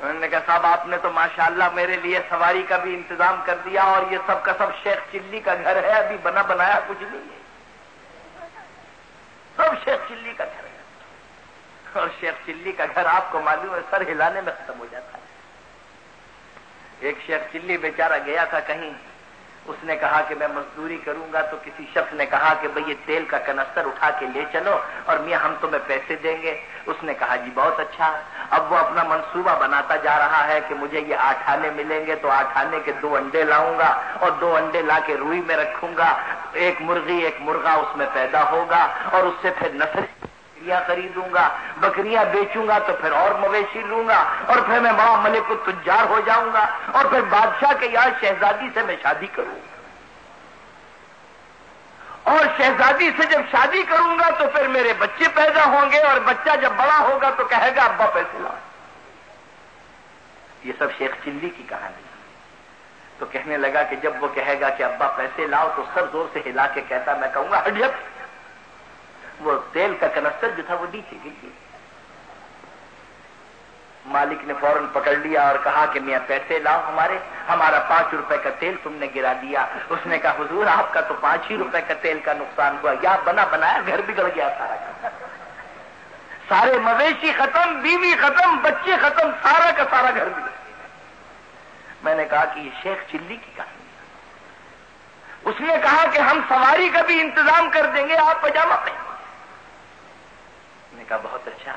Speaker 1: انہوں نے کہا، صاحب، آپ نے تو ماشاءاللہ میرے لیے سواری کا بھی انتظام کر دیا اور یہ سب کا سب شیخ چلی کا گھر ہے، ابھی بنا بنایا کچھ نہیں ہے۔ سب شیخ چلی کا گھر ہے۔ اور شیخ چلی کا گھر آپ کو معلوم ہے، سر ہلانے میں ختم ہو جاتا ہے۔ ایک شیخ چلی بیچارہ گیا تھا کہیں اس نے کہا کہ میں مزدوری کروں گا تو کسی شخص نے کہا کہ بھئی یہ تیل کا کنستر اٹھا کے لے چلو اور میاں ہم تمہیں پیسے دیں گے۔ اس نے کہا جی بہت اچھا۔ اب وہ اپنا منصوبہ بناتا جا رہا ہے کہ مجھے یہ آٹھ آنے ملیں گے تو آٹھ آنے کے دو انڈے لاؤں گا اور دو انڈے لا کے روئی میں رکھوں گا۔ ایک مرغی، ایک مرغا اس میں پیدا ہوگا اور اس سے پھر نسل بکریاں خریدوں گا، بکریاں بیچوں گا تو پھر اور مویشی لوں گا، اور پھر میں بڑا ملک تجار ہو جاؤں گا، اور پھر بادشاہ کے یہاں شہزادی سے میں شادی کروں۔ گا اور شہزادی سے جب شادی کروں گا تو پھر میرے بچے پیدا ہوں گے، اور بچہ جب بڑا ہوگا تو کہے گا، ابا پیسے لاؤ۔ یہ سب شیخ چلی کی کہانی۔ تو کہنے لگا کہ جب وہ کہے گا کہ ابا پیسے لاؤ تو سر زور سے ہلا کے کہتا، میں کہوں گا، ہڈیت۔ وہ تیل کا کنستر جو تھا وہ نیچے گر گیا۔ مالک نے فوراً پکڑ لیا اور کہا کہ میاں پیسے لاؤ ہمارے، ہمارا پانچ روپے کا تیل تم نے گرا دیا۔ اس نے کہا، حضور، آپ کا تو پانچ ہی روپے کا تیل کا نقصان ہوا۔ یا بنا بنایا، گھر بگڑ گیا سارا کا سارے مویشی ختم، بیوی ختم، بچے ختم، سارا کا سارا گھر بگڑ گیا۔ میں نے کہا کہ یہ شیخ چلی کی کہانی اس نے کہا کہ ہم سواری کا بھی انتظام کر دیں گے، آپ پجامہ پہن کہا بہت اچھا۔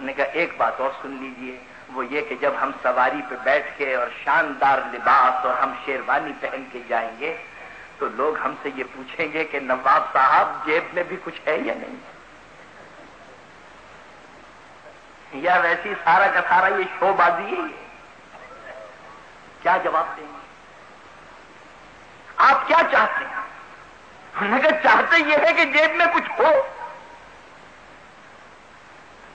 Speaker 1: نے کہا، ایک بات اور سن لیجیے، وہ یہ کہ جب ہم سواری پہ بیٹھ کے اور شاندار لباس اور ہم شیروانی پہن کے جائیں گے، تو لوگ ہم سے یہ پوچھیں گے کہ نواب صاحب، جیب میں بھی کچھ ہے یا نہیں؟ یا ویسی سارا کا سارا یہ شو بازی ہے؟ کیا جواب دیں گے؟ آپ کیا چاہتے ہیں؟ نے کہا، چاہتے یہ ہے کہ جیب میں کچھ ہو۔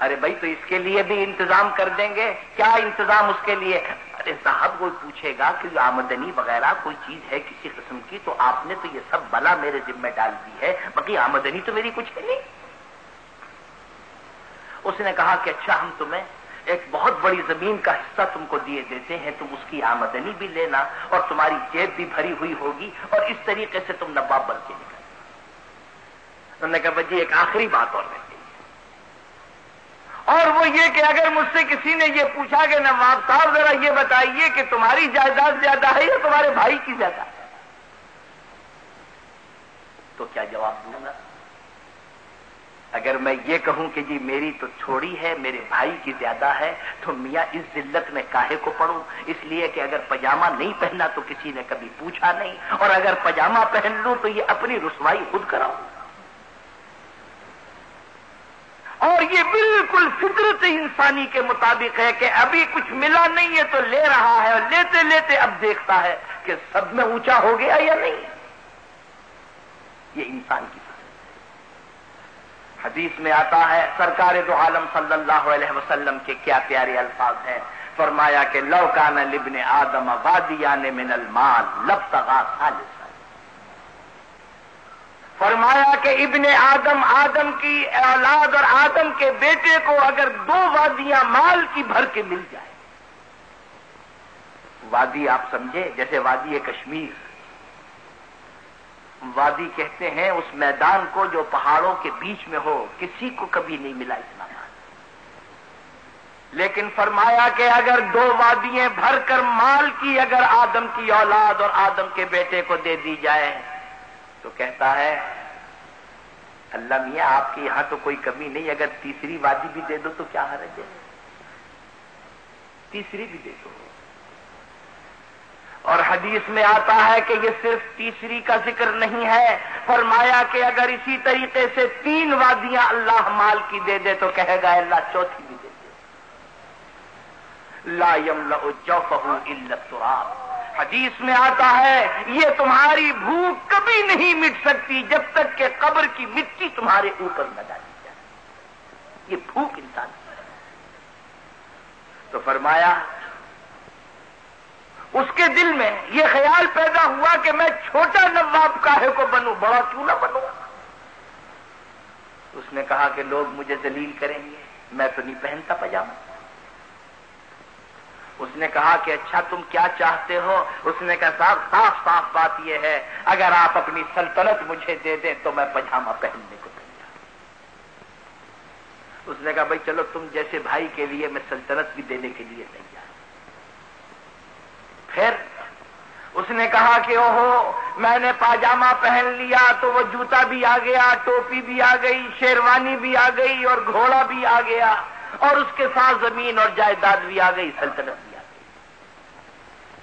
Speaker 1: ارے بھائی تو اس کے لیے بھی انتظام کر دیں گے؟ کیا انتظام اس کے لیے؟ ارے صاحب، کوئی پوچھے گا کہ آمدنی وغیرہ کوئی چیز ہے کسی قسم کی؟ تو آپ نے تو یہ سب بلا میرے ذمہ ڈال دی ہے، باقی آمدنی تو میری کچھ ہے نہیں۔ اس نے کہا کہ اچھا ہم تمہیں ایک بہت بڑی زمین کا حصہ تم کو دیے دیتے ہیں، تم اس کی آمدنی بھی لینا اور تمہاری جیب بھی بھری ہوئی ہوگی اور اس طریقے سے تم نواب بن کے نکل انہوں نے کہا بجی ایک آخری بات اور رہتی اور وہ یہ کہ اگر مجھ سے کسی نے یہ پوچھا کہ نواب صاحب، ذرا یہ بتائیے کہ تمہاری جائیداد زیادہ ہے یا تمہارے بھائی کی زیادہ ہے؟ تو کیا جواب دوں گا؟ اگر میں یہ کہوں کہ جی میری تو چھوڑی ہے، میرے بھائی کی زیادہ ہے، تو میاں اس ذلت میں کاہے کو پڑوں؟ اس لیے کہ اگر پجامہ نہیں پہنا تو کسی نے کبھی پوچھا نہیں، اور اگر پجامہ پہن لوں تو یہ اپنی رسوائی خود کراؤں۔ اور یہ بالکل فطرت انسانی کے مطابق ہے کہ ابھی کچھ ملا نہیں ہے تو لے رہا ہے اور لیتے لیتے اب دیکھتا ہے کہ سب میں اونچا ہو گیا یا نہیں۔ یہ انسان کی حدیث میں آتا ہے، سرکار دو عالم صلی اللہ علیہ وسلم کے کیا پیارے الفاظ ہیں۔ فرمایا کہ لو کان لبن آدم وادیان من المال لب تغا فرمایا کہ ابن آدم آدم کی اولاد اور آدم کے بیٹے کو اگر دو وادیاں مال کی بھر کے مل جائے۔ وادی آپ سمجھے جیسے وادی ہے کشمیر۔ وادی کہتے ہیں، اس میدان کو جو پہاڑوں کے بیچ میں ہو، کسی کو کبھی نہیں ملا اتنا مال۔ لیکن فرمایا کہ اگر دو وادیاں بھر کر مال کی اگر آدم کی اولاد اور آدم کے بیٹے کو دے دی جائے تو کہتا ہے، اللہ میاں، آپ کے یہاں تو کوئی کمی نہیں، اگر تیسری وادی بھی دے دو تو کیا حرج ہے؟ تیسری بھی دے دو۔ اور حدیث میں آتا ہے کہ یہ صرف تیسری کا ذکر نہیں ہے، فرمایا کہ اگر اسی طریقے سے تین وادیاں اللہ مال کی دے دے تو کہے گا اللہ چوتھی بھی دے دے۔ لا یم التراب۔ حدیث میں آتا ہے، یہ تمہاری بھوک کبھی نہیں مٹ سکتی جب تک کہ قبر کی مٹی تمہارے اوپر نہ ڈالی جائے۔ یہ بھوک انسان تو فرمایا، اس کے دل میں یہ خیال پیدا ہوا کہ میں چھوٹا نواب کاہے کو بنوں، بڑا کیوں نہ بنوں؟ اس نے کہا کہ لوگ مجھے دلیل کریں گے، میں تو نہیں پہنتا پجامہ۔ اس نے کہا کہ اچھا تم کیا چاہتے ہو؟ اس نے کہا، صاحب، صاف صاف بات یہ ہے، اگر آپ اپنی سلطنت مجھے دے دیں تو میں پجامہ پہننے کو تیار اس نے کہا، بھائی، چلو، تم جیسے بھائی کے لیے میں سلطنت بھی دینے کے لیے تیار پھر اس نے کہا کہ، اوہو، میں نے پاجامہ پہن لیا تو وہ جوتا بھی آ گیا، ٹوپی بھی آ گئی، شیروانی بھی آ گئی اور گھوڑا بھی آ گیا اور اس کے ساتھ زمین اور جائیداد بھی آ گئی سلطنت بھی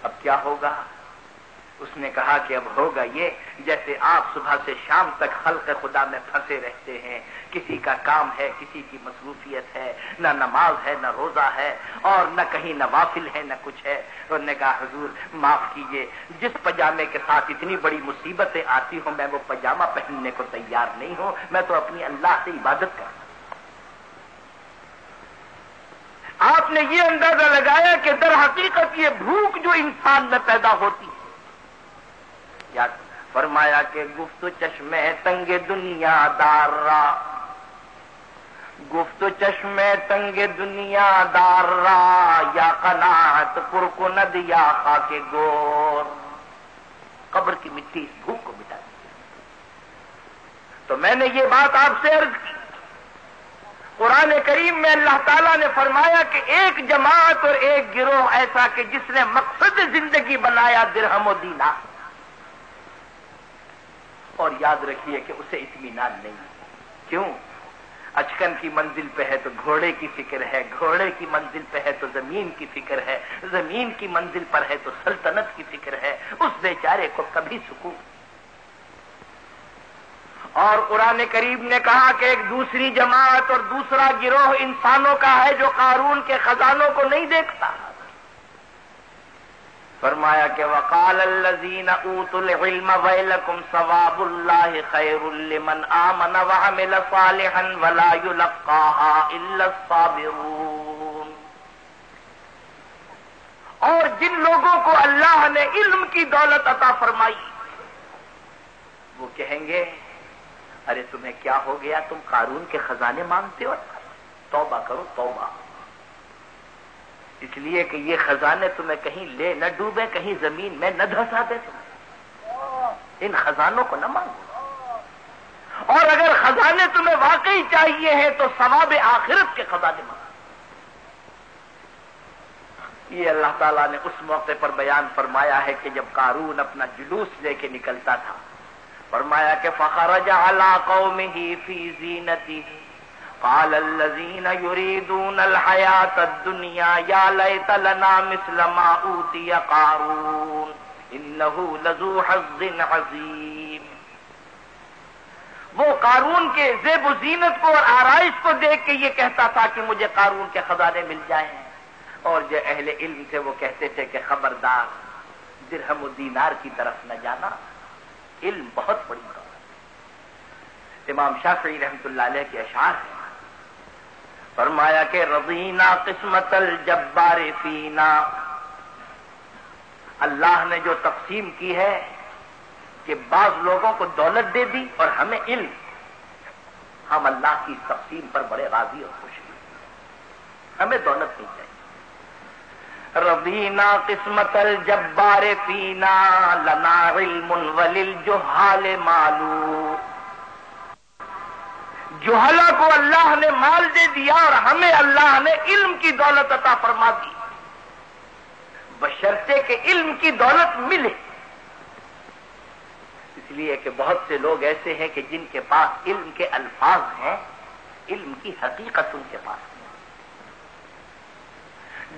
Speaker 1: اب کیا ہوگا؟ اس نے کہا کہ اب ہوگا یہ جیسے آپ صبح سے شام تک خلق خدا میں پھنسے رہتے ہیں۔ کسی کا کام ہے، کسی کی مصروفیت ہے، نہ نماز ہے، نہ روزہ ہے، اور نہ کہیں نوافل ہے، نہ کچھ ہے۔ انہوں نے کہا، حضور، معاف کیجیے۔ جس پجامے کے ساتھ اتنی بڑی مصیبتیں آتی ہوں، میں وہ پجامہ پہننے کو تیار نہیں ہوں۔ میں تو اپنی اللہ سے عبادت کروں آپ نے یہ اندازہ لگایا کہ در حقیقت یہ بھوک جو انسان میں پیدا ہوتی ہے۔ فرمایا کہ گفت چشمے تنگ دنیا دار را۔ گفت چشمے تنگ دنیا دار را۔ یا قناعت پر کو ند یا خاک گور۔ قبر کی مٹی اس بھوک کو مٹا دی۔ تو میں نے یہ بات آپ سے عرض کی۔ قرآن کریم میں اللہ تعالیٰ نے فرمایا کہ ایک جماعت اور ایک گروہ ایسا کہ جس نے مقصد زندگی بنایا درہم و دینا اور یاد رکھیے کہ اسے اطمینان نہیں۔ کیوں؟ اچکن کی منزل پہ ہے تو گھوڑے کی فکر ہے، گھوڑے کی منزل پہ ہے تو زمین کی فکر ہے، زمین کی منزل پر ہے تو سلطنت کی فکر ہے۔ اس بیچارے کو کبھی سکون اور قرآن کریم نے کہا کہ ایک دوسری جماعت اور دوسرا گروہ انسانوں کا ہے جو قارون کے خزانوں کو نہیں دیکھتا۔ فرمایا کہ وقال الذين اوتوا العلم ويلكم ثواب الله خير لمن امن وعمل صالحا ولا يلقاها الا الصابرون۔ اور جن لوگوں کو اللہ نے علم کی دولت عطا فرمائی، وہ کہیں گے ارے تمہیں کیا ہو گیا؟ تم قارون کے خزانے مانگتے ہو؟ توبہ کرو، توبہ۔ اس لیے کہ یہ خزانے تمہیں کہیں لے نہ ڈوبے کہیں زمین میں نہ دھسا دے تمہیں۔ ان خزانوں کو نہ مانگو۔ اور اگر خزانے تمہیں واقعی چاہیے ہیں، تو ثواب آخرت کے خزانے مانگو۔ یہ اللہ تعالیٰ نے اس موقع پر بیان فرمایا ہے کہ جب قارون اپنا جلوس لے کے نکلتا تھا فرمایا کہ فخرج على قومه في زينته قال الذين يريدون الحياة الدنيا يا ليت لنا مثل ما اوتي قارون انه لذو حظ عظيم وہ قارون کے زیب و زینت کو اور آرائش کو دیکھ کے یہ کہتا تھا کہ مجھے قارون کے خزانے مل جائیں۔ اور جو اہل علم تھے وہ کہتے تھے کہ خبردار درہم و دینار کی طرف نہ جانا۔ علم بہت بڑی بات امام شافعی رحمت اللہ علیہ کے اشعار ہیں۔ فرمایا کہ رضینا قسمت الجبار فینا۔ اللہ نے جو تقسیم کی ہے کہ بعض لوگوں کو دولت دے دی اور ہمیں علم۔ ہم اللہ کی تقسیم پر بڑے راضی اور خوش ہیں۔ ہمیں دولت نہیں چاہیے ربینا قسمت الجبار فینا، لنا علم ولل جو حال مالو۔ جوہلا کو اللہ نے مال دے دیا اور ہمیں اللہ نے علم کی دولت عطا فرما دی۔ بشرطے کے علم کی دولت ملے۔ اس لیے کہ بہت سے لوگ ایسے ہیں کہ جن کے پاس علم کے الفاظ ہیں، علم کی حقیقت ان کے پاس۔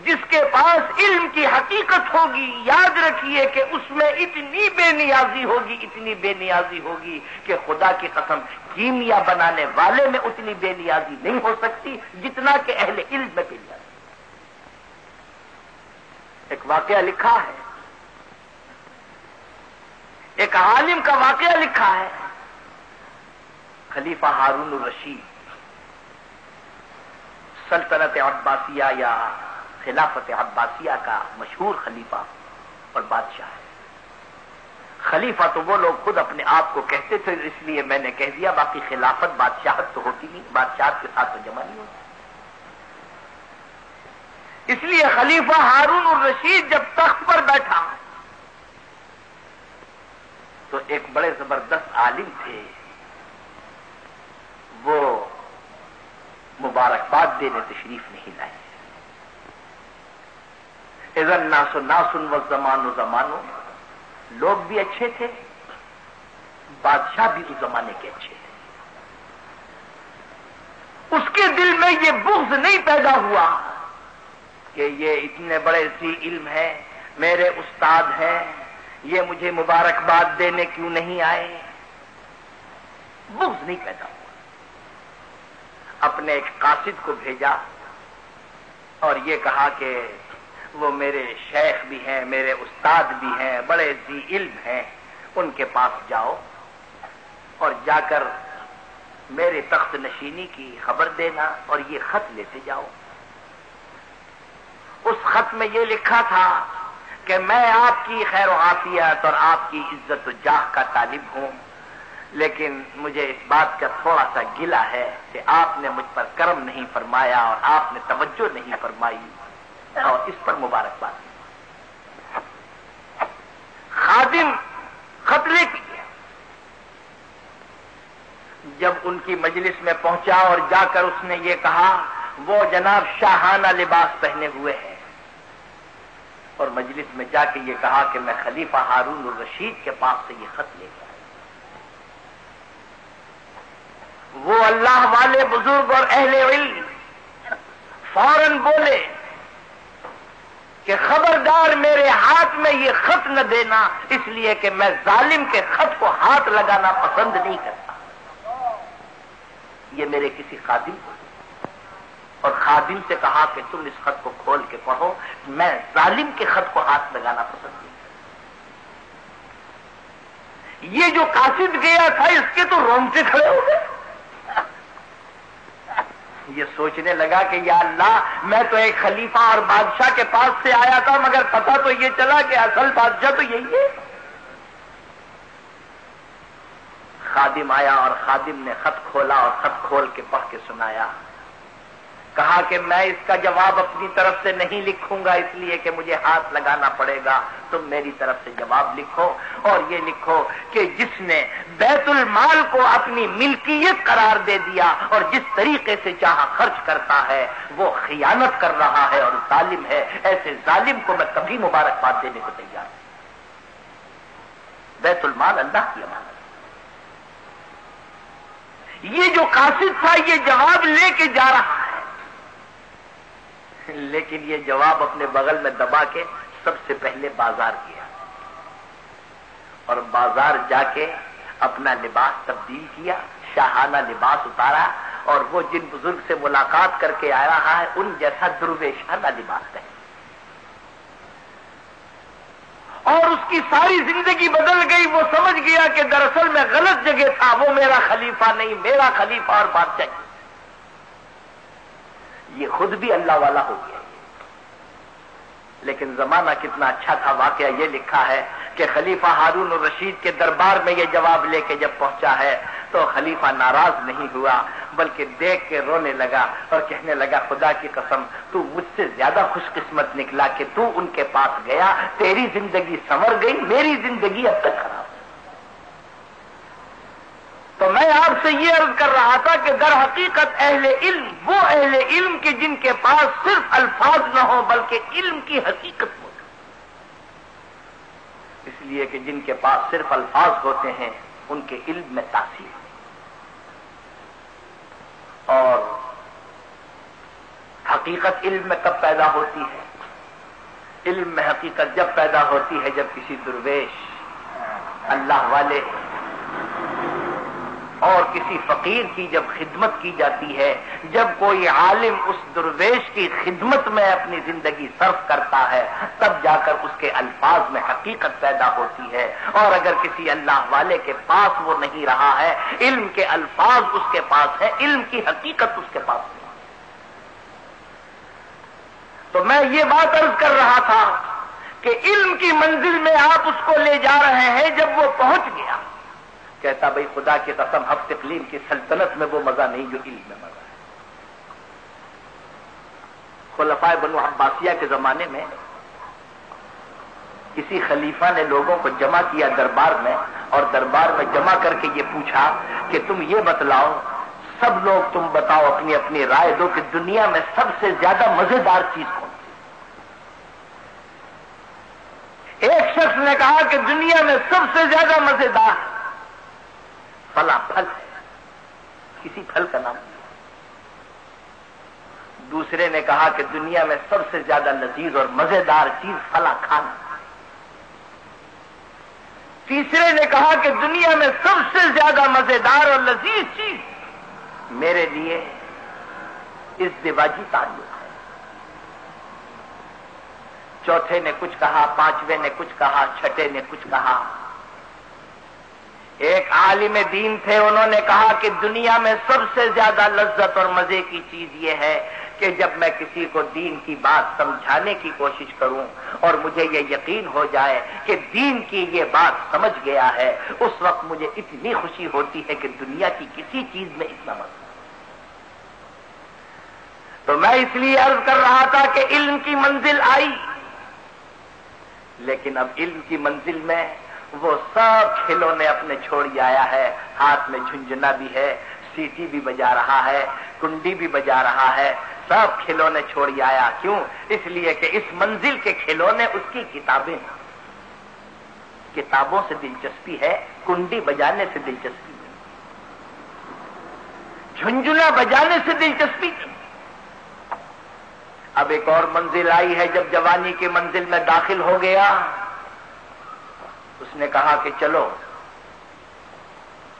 Speaker 1: جس کے پاس علم کی حقیقت ہوگی، یاد رکھیے کہ اس میں اتنی بے نیازی ہوگی، اتنی بے نیازی ہوگی کہ خدا کی قسم، کیمیا بنانے والے میں اتنی بے نیازی نہیں ہو سکتی جتنا کہ اہل علم میں بے نیازی۔ ایک واقعہ لکھا ہے۔ ایک عالم کا واقعہ لکھا ہے۔ خلیفہ ہارون الرشید، سلطنت عباسیہ یا خلافت عباسیہ کا مشہور خلیفہ اور بادشاہ ہے۔ خلیفہ تو وہ لوگ خود اپنے آپ کو کہتے تھے، اس لیے میں نے کہہ دیا، باقی خلافت بادشاہت تو ہوتی نہیں، بادشاہت کے ساتھ تو جمع نہیں ہوتی۔ اس لیے خلیفہ ہارون الرشید جب تخت پر بیٹھا، تو ایک بڑے زبردست عالم تھے۔ وہ مبارکباد دینے تشریف نہیں لائے۔ ادھر ناسو ناسن و زمان و زمانو لوگ بھی اچھے تھے، بادشاہ بھی اس زمانے کے اچھے تھے۔ اس کے دل میں یہ بغض نہیں پیدا ہوا کہ یہ اتنے بڑے سی علم ہے، میرے استاد ہیں، یہ مجھے مبارکباد دینے کیوں نہیں آئے؟ بغض نہیں پیدا ہوا۔ اپنے ایک قاصد کو بھیجا اور یہ کہا کہ وہ میرے شیخ بھی ہیں، میرے استاد بھی ہیں، بڑے ذی علم ہیں۔ ان کے پاس جاؤ اور جا کر میرے تخت نشینی کی خبر دینا اور یہ خط لیتے جاؤ۔ اس خط میں یہ لکھا تھا کہ میں آپ کی خیر و عافیت اور آپ کی عزت و جاہ کا طالب ہوں، لیکن مجھے اس بات کا تھوڑا سا گلا ہے کہ آپ نے مجھ پر کرم نہیں فرمایا اور آپ نے توجہ نہیں فرمائی۔ اور اس پر مبارکباد خادم خط لے جب ان کی مجلس میں پہنچا اور جا کر اس نے یہ کہا، وہ جناب شاہانہ لباس پہنے ہوئے ہیں۔ اور مجلس میں جا کے یہ کہا کہ میں خلیفہ ہارون الرشید کے پاس سے یہ خط لے گیا وہ اللہ والے بزرگ اور اہل علم فوراً بولے کہ خبردار میرے ہاتھ میں یہ خط نہ دینا، اس لیے کہ میں ظالم کے خط کو ہاتھ لگانا پسند نہیں کرتا۔ یہ میرے کسی خادم کو اور خادم سے کہا کہ تم اس خط کو کھول کے پڑھو، میں ظالم کے خط کو ہاتھ لگانا پسند نہیں کرتا۔ یہ جو قاصد گیا تھا، اس کے تو رونگٹے کھڑے ہو گئے۔ یہ سوچنے لگا کہ یا اللہ، میں تو ایک خلیفہ اور بادشاہ کے پاس سے آیا تھا، مگر پتا تو یہ چلا کہ اصل بادشاہ تو یہی ہے۔ خادم آیا اور خادم نے خط کھولا اور خط کھول کے پڑھ کے سنایا۔ کہا کہ میں اس کا جواب اپنی طرف سے نہیں لکھوں گا، اس لیے کہ مجھے ہاتھ لگانا پڑے گا۔ تم میری طرف سے جواب لکھو اور یہ لکھو کہ جس نے بیت المال کو اپنی ملکیت قرار دے دیا اور جس طریقے سے چاہا خرچ کرتا ہے، وہ خیانت کر رہا ہے اور ظالم ہے۔ ایسے ظالم کو میں کبھی مبارکباد دینے کو تیار ہوں بیت المال اللہ کی امانت یہ جو قاصد تھا، یہ جواب لے کے جا رہا لیکن یہ جواب اپنے بغل میں دبا کے سب سے پہلے بازار کیا اور بازار جا کے اپنا لباس تبدیل کیا، شاہانہ لباس اتارا اور وہ جن بزرگ سے ملاقات کر کے آ رہا ہے، ان جیسا درویشانہ لباس ہے۔ اور اس کی ساری زندگی بدل گئی، وہ سمجھ گیا کہ دراصل میں غلط جگہ تھا، وہ میرا خلیفہ نہیں، میرا خلیفہ اور بادشاہ۔ یہ خود بھی اللہ والا ہو گیا لیکن زمانہ کتنا اچھا تھا، واقعہ یہ لکھا ہے کہ خلیفہ ہارون الرشید کے دربار میں یہ جواب لے کے جب پہنچا ہے تو خلیفہ ناراض نہیں ہوا، بلکہ دیکھ کے رونے لگا اور کہنے لگا، خدا کی قسم، تو مجھ سے زیادہ خوش قسمت نکلا کہ تو ان کے پاس گیا، تیری زندگی سنور گئی، میری زندگی اب تک خراب تو میں آپ سے یہ عرض کر رہا تھا کہ در حقیقت اہل علم وہ اہل علم کے جن کے پاس صرف الفاظ نہ ہو بلکہ علم کی حقیقت ہو اس لیے کہ جن کے پاس صرف الفاظ ہوتے ہیں، ان کے علم میں تاثیر اور حقیقت علم میں کب پیدا ہوتی ہے؟ علم میں حقیقت جب پیدا ہوتی ہے جب کسی درویش، اللہ والے اور کسی فقیر کی جب خدمت کی جاتی ہے، جب کوئی عالم اس درویش کی خدمت میں اپنی زندگی صرف کرتا ہے، تب جا کر اس کے الفاظ میں حقیقت پیدا ہوتی ہے۔ اور اگر کسی اللہ والے کے پاس وہ نہیں رہا ہے، علم کے الفاظ اس کے پاس ہے علم کی حقیقت اس کے پاس نہیں۔ تو میں یہ بات عرض کر رہا تھا کہ علم کی منزل میں آپ اس کو لے جا رہے ہیں جب وہ پہنچ گیا۔ کہتا بھائی خدا کی قسم ہفت فلیم کی سلطنت میں وہ مزہ نہیں، جو علم میں مزہ ہے۔ خلفائے بنو عباسیہ کے زمانے میں کسی خلیفہ نے لوگوں کو جمع کیا دربار میں اور دربار میں جمع کر کے یہ پوچھا کہ تم یہ بتلاؤ، سب لوگ تم بتاؤ اپنی اپنی رائے دو کہ دنیا میں سب سے زیادہ مزیدار چیز کون ایک شخص نے کہا کہ دنیا میں سب سے زیادہ مزیدار فلا پھل ہے کسی پھل کا نام دوسرے نے کہا کہ دنیا میں سب سے زیادہ لذیذ اور مزیدار چیز فلا کھانا تیسرے نے کہا کہ دنیا میں سب سے زیادہ مزیدار اور لذیذ چیز میرے لیے اس دیواجی تعلق ہے۔ چوتھے نے کچھ کہا، پانچویں نے کچھ کہا، چھٹے نے کچھ کہا۔ ایک عالم دین تھے، انہوں نے کہا کہ دنیا میں سب سے زیادہ لذت اور مزے کی چیز یہ ہے کہ جب میں کسی کو دین کی بات سمجھانے کی کوشش کروں اور مجھے یہ یقین ہو جائے کہ دین کی یہ بات سمجھ گیا ہے، اس وقت مجھے اتنی خوشی ہوتی ہے کہ دنیا کی کسی چیز میں اتنا مزہ۔ تو میں اس لیے عرض کر رہا تھا کہ علم کی منزل آئی، لیکن اب علم کی منزل میں وہ سب کھلونے اپنے چھوڑی آیا ہے۔ ہاتھ میں جھنجھنا بھی ہے سیٹی بھی بجا رہا ہے، کنڈی بھی بجا رہا ہے۔ سب کھلونے چھوڑی آیا۔ کیوں؟ اس لیے کہ اس منزل کے کھلونے اس کی کتابیں کتابوں سے دلچسپی ہے، کنڈی بجانے سے دلچسپی جھنجھنا بجانے سے دلچسپی اب ایک اور منزل آئی ہے، جب جوانی کی منزل میں داخل ہو گیا۔ نے کہا کہ چلو،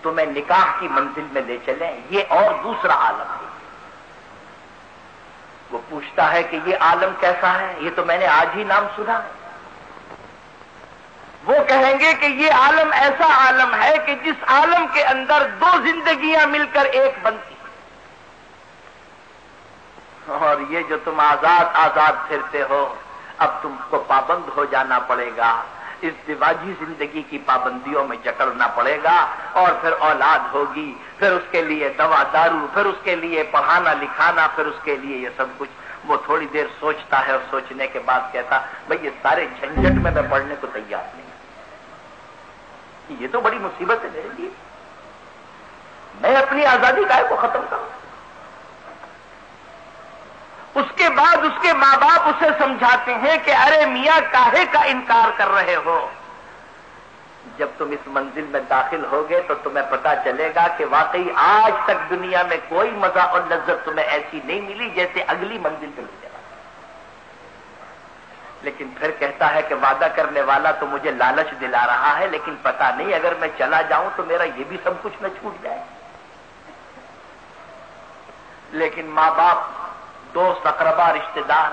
Speaker 1: تمہیں نکاح کی منزل میں لے چلیں، یہ اور دوسرا عالم ہے۔ وہ پوچھتا ہے کہ یہ عالم کیسا ہے؟ یہ تو میں نے آج ہی نام سنا وہ کہیں گے کہ یہ عالم ایسا عالم ہے کہ جس عالم کے اندر دو زندگیاں مل کر ایک بنتی۔ اور یہ جو تم آزاد آزاد پھرتے ہو، اب تم کو پابند ہو جانا پڑے گا۔ اس دیواجی زندگی کی پابندیوں میں جکڑنا پڑے گا اور پھر اولاد ہوگی، پھر اس کے لیے دوا دارو، پھر اس کے لیے پڑھانا لکھانا، پھر اس کے لیے یہ سب کچھ۔ وہ تھوڑی دیر سوچتا ہے اور سوچنے کے بعد کہتا بھائی یہ سارے جھنجٹ میں میں پڑھنے کو تیار نہیں یہ تو بڑی مصیبت ہے میرے لیے۔ میں اپنی آزادی کا کو ختم کروں اس کے بعد اس کے ماں باپ اسے سمجھاتے ہیں کہ ارے میاں، کاہے کا انکار کر رہے ہو؟ جب تم اس منزل میں داخل ہوگے تو تمہیں پتا چلے گا کہ واقعی آج تک دنیا میں کوئی مزہ اور لذت تمہیں ایسی نہیں ملی جیسے اگلی منزل پہ لے جائے لیکن پھر کہتا ہے کہ وعدہ کرنے والا تو مجھے لالچ دلا رہا ہے، لیکن پتا نہیں، اگر میں چلا جاؤں تو میرا یہ بھی سب کچھ نہ چھوٹ جائے۔ لیکن ماں باپ دوست اقربا رشتے دار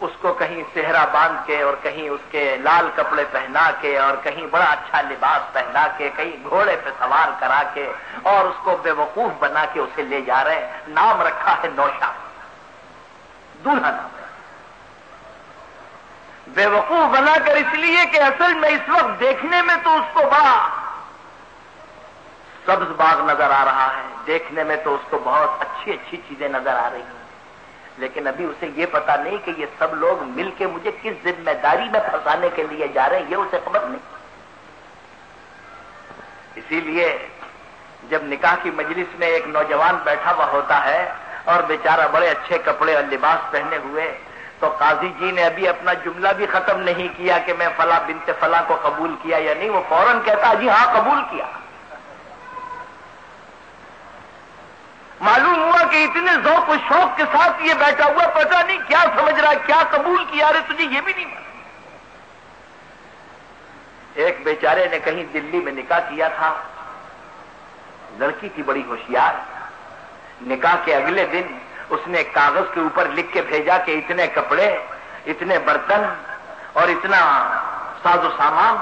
Speaker 1: اس کو کہیں صحرا باندھ کے اور کہیں اس کے لال کپڑے پہنا کے اور کہیں بڑا اچھا لباس پہنا کے، کہیں گھوڑے پہ سوار کرا کے اور اس کو بے وقوف بنا کے اسے لے جا رہے ہیں۔ نام رکھا ہے نوشا۔ دولہا نام بے وقوف بنا کر اس لیے کہ اصل میں اس وقت دیکھنے میں تو اس کو بڑا سبز باغ نظر آ رہا ہے۔ دیکھنے میں تو اس کو بہت اچھی اچھی چیزیں نظر آ رہی ہیں۔ لیکن ابھی اسے یہ پتا نہیں کہ یہ سب لوگ مل کے مجھے کس ذمہ داری میں پھنسانے کے لیے جا رہے ہیں، یہ اسے خبر نہیں۔ اسی لیے جب نکاح کی مجلس میں ایک نوجوان بیٹھا ہوا ہوتا ہے اور بیچارہ بڑے اچھے کپڑے اور لباس پہنے ہوئے، تو قاضی جی نے ابھی اپنا جملہ بھی ختم نہیں کیا کہ میں فلاں بنت فلاں کو قبول کیا یا نہیں، وہ فوراً کہتا جی ہاں قبول کیا۔ معلوم ہوا کہ اتنے ذوق و شوق کے ساتھ یہ بیٹھا ہوا پتا نہیں کیا سمجھ رہا کیا قبول کیا رہے، تجھے یہ بھی نہیں معلوم۔ ایک بیچارے نے کہیں دلی میں نکاح کیا تھا۔ لڑکی تھی بڑی ہوشیار۔ نکاح کے اگلے دن اس نے کاغذ کے اوپر لکھ کے بھیجا کہ اتنے کپڑے، اتنے برتن اور اتنا ساز و سامان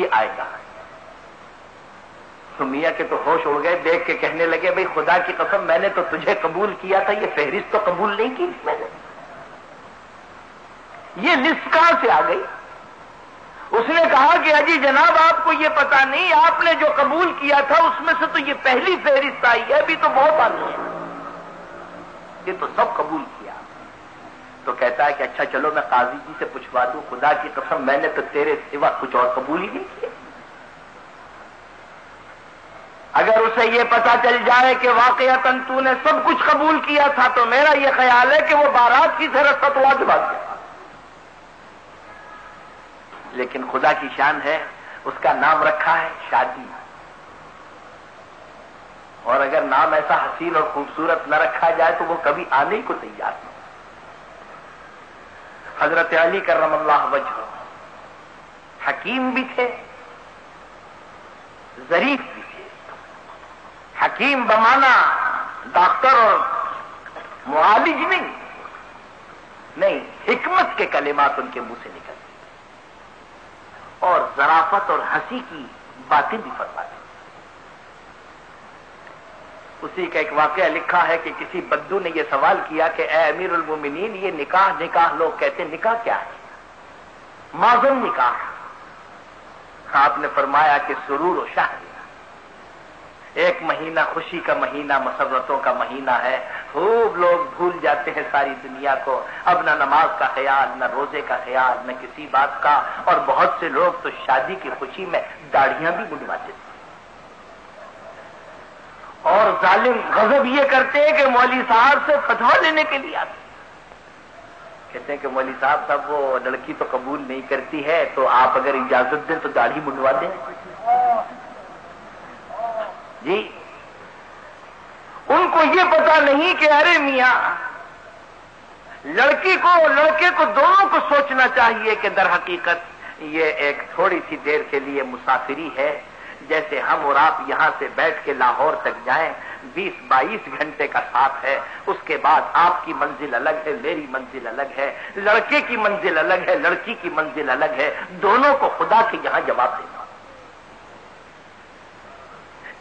Speaker 1: یہ آئے گا۔ تو میاں کے تو ہوش اڑ گئے، دیکھ کے کہنے لگے، بھائی، خدا کی قسم، میں نے تو تجھے قبول کیا تھا، یہ فہرست تو قبول نہیں کی میں نے۔ یہ لسٹ کہاں سے آ گئی؟ اس نے کہا کہ اجی جناب، آپ کو یہ پتا نہیں، آپ نے جو قبول کیا تھا، اس میں سے تو یہ پہلی فہرست آئی ہے، ابھی تو بہت آنی ہے۔ یہ تو سب قبول کیا۔ تو کہتا ہے کہ اچھا چلو میں قاضی جی سے پوچھوا دوں، خدا کی قسم، میں نے تو تیرے سوا کچھ اور قبول ہی نہیں کیا۔ اگر اسے یہ پتا چل جائے کہ واقع تو نے سب کچھ قبول کیا تھا، تو میرا یہ خیال ہے کہ وہ بارات کی طرح ستوا کے بات گیا لیکن خدا کی شان ہے، اس کا نام رکھا ہے شادی۔ اور اگر نام ایسا حسین اور خوبصورت نہ رکھا جائے، تو وہ کبھی آنے کو تیار نہیں۔ حضرت علی کرم اللہ وجہ۔ حکیم بھی تھے، ظریف بھی حکیم بمانا، ڈاکٹر اور معالج نہیں۔ نہیں، حکمت کے کلمات ان کے منہ سے نکلتے اور ذرافت اور ہنسی کی باتیں بھی فرماتے اسی کا ایک واقعہ لکھا ہے کہ کسی بدو نے یہ سوال کیا کہ، اے امیر المومنین، یہ نکاح نکاح، لوگ کہتے ہیں نکاح کیا ہے؟ معذم نکاح۔ آپ نے فرمایا کہ سرور و شاہ ایک مہینہ خوشی کا مہینہ مسرتوں کا مہینہ ہے۔ خوب لوگ بھول جاتے ہیں ساری دنیا کو۔ اب نہ نماز کا خیال، نہ روزے کا خیال، نہ کسی بات کا۔ اور بہت سے لوگ تو شادی کی خوشی میں داڑیاں بھی بنواتے تھے اور ظالم غضب یہ کرتے ہیں کہ مولوی صاحب سے فتوا لینے کے لیے آتے کہتے ہیں کہ مولوی صاحب صاحب، وہ لڑکی تو قبول نہیں کرتی ہے، تو آپ اگر اجازت دیں تو داڑھی منڈوا دیں۔ جی۔ ان کو یہ پتا نہیں کہ ارے میاں، لڑکی کو لڑکے کو دونوں کو سوچنا چاہیے کہ در حقیقت یہ ایک تھوڑی سی دیر کے لیے مسافری ہے۔ جیسے ہم اور آپ یہاں سے بیٹھ کے لاہور تک جائیں، بیس بائیس گھنٹے کا ساتھ ہے۔ اس کے بعد آپ کی منزل الگ ہے، میری منزل الگ ہے، لڑکے کی منزل الگ ہے، لڑکی کی منزل الگ ہے۔ دونوں کو خدا کے یہاں جواب دینا۔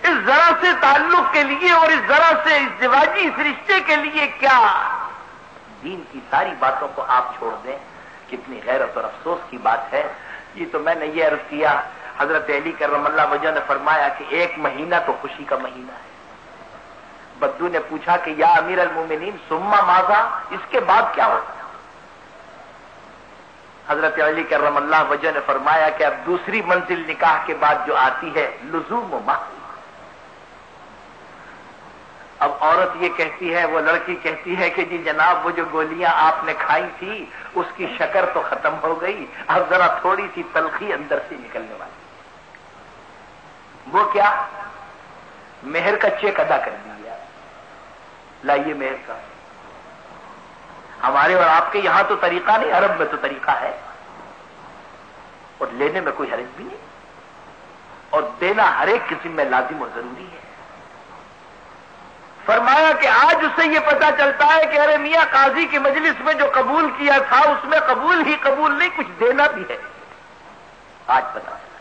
Speaker 1: اس ذرا سے تعلق کے لیے اور اس ذرا سے اس دیواجی اس رشتے کے لیے کیا؟ دین کی ساری باتوں کو آپ چھوڑ دیں، کتنی غیرت اور افسوس کی بات ہے۔ یہ تو میں نے یہ عرض کیا، حضرت علی کرم اللہ وجہ نے فرمایا کہ ایک مہینہ تو خوشی کا مہینہ ہے۔ بدو نے پوچھا کہ یا امیر المومنین، سما ماضا اس کے بعد کیا ہوگا حضرت علی کرم اللہ وجہ نے فرمایا کہ اب دوسری منزل نکاح کے بعد جو آتی ہے، لزوم و ماہ اب عورت یہ کہتی ہے، وہ لڑکی کہتی ہے کہ جی جناب، وہ جو گولیاں آپ نے کھائی تھی، اس کی شکر تو ختم ہو گئی۔ اب ذرا تھوڑی سی تلخی اندر سے نکلنے والی۔ وہ کیا؟ مہر کا چیک ادا کر دیا۔ لائیے مہر کا۔ ہمارے اور آپ کے یہاں تو طریقہ نہیں، عرب میں تو طریقہ ہے۔ اور لینے میں کوئی حرج بھی نہیں۔ اور دینا ہر ایک قسم میں لازم اور ضروری ہے۔ فرمایا کہ آج اس سے یہ پتا چلتا ہے کہ ارے میاں قاضی کی مجلس میں جو قبول کیا تھا، اس میں قبول ہی قبول نہیں، کچھ دینا بھی ہے۔ آج پتا چلا۔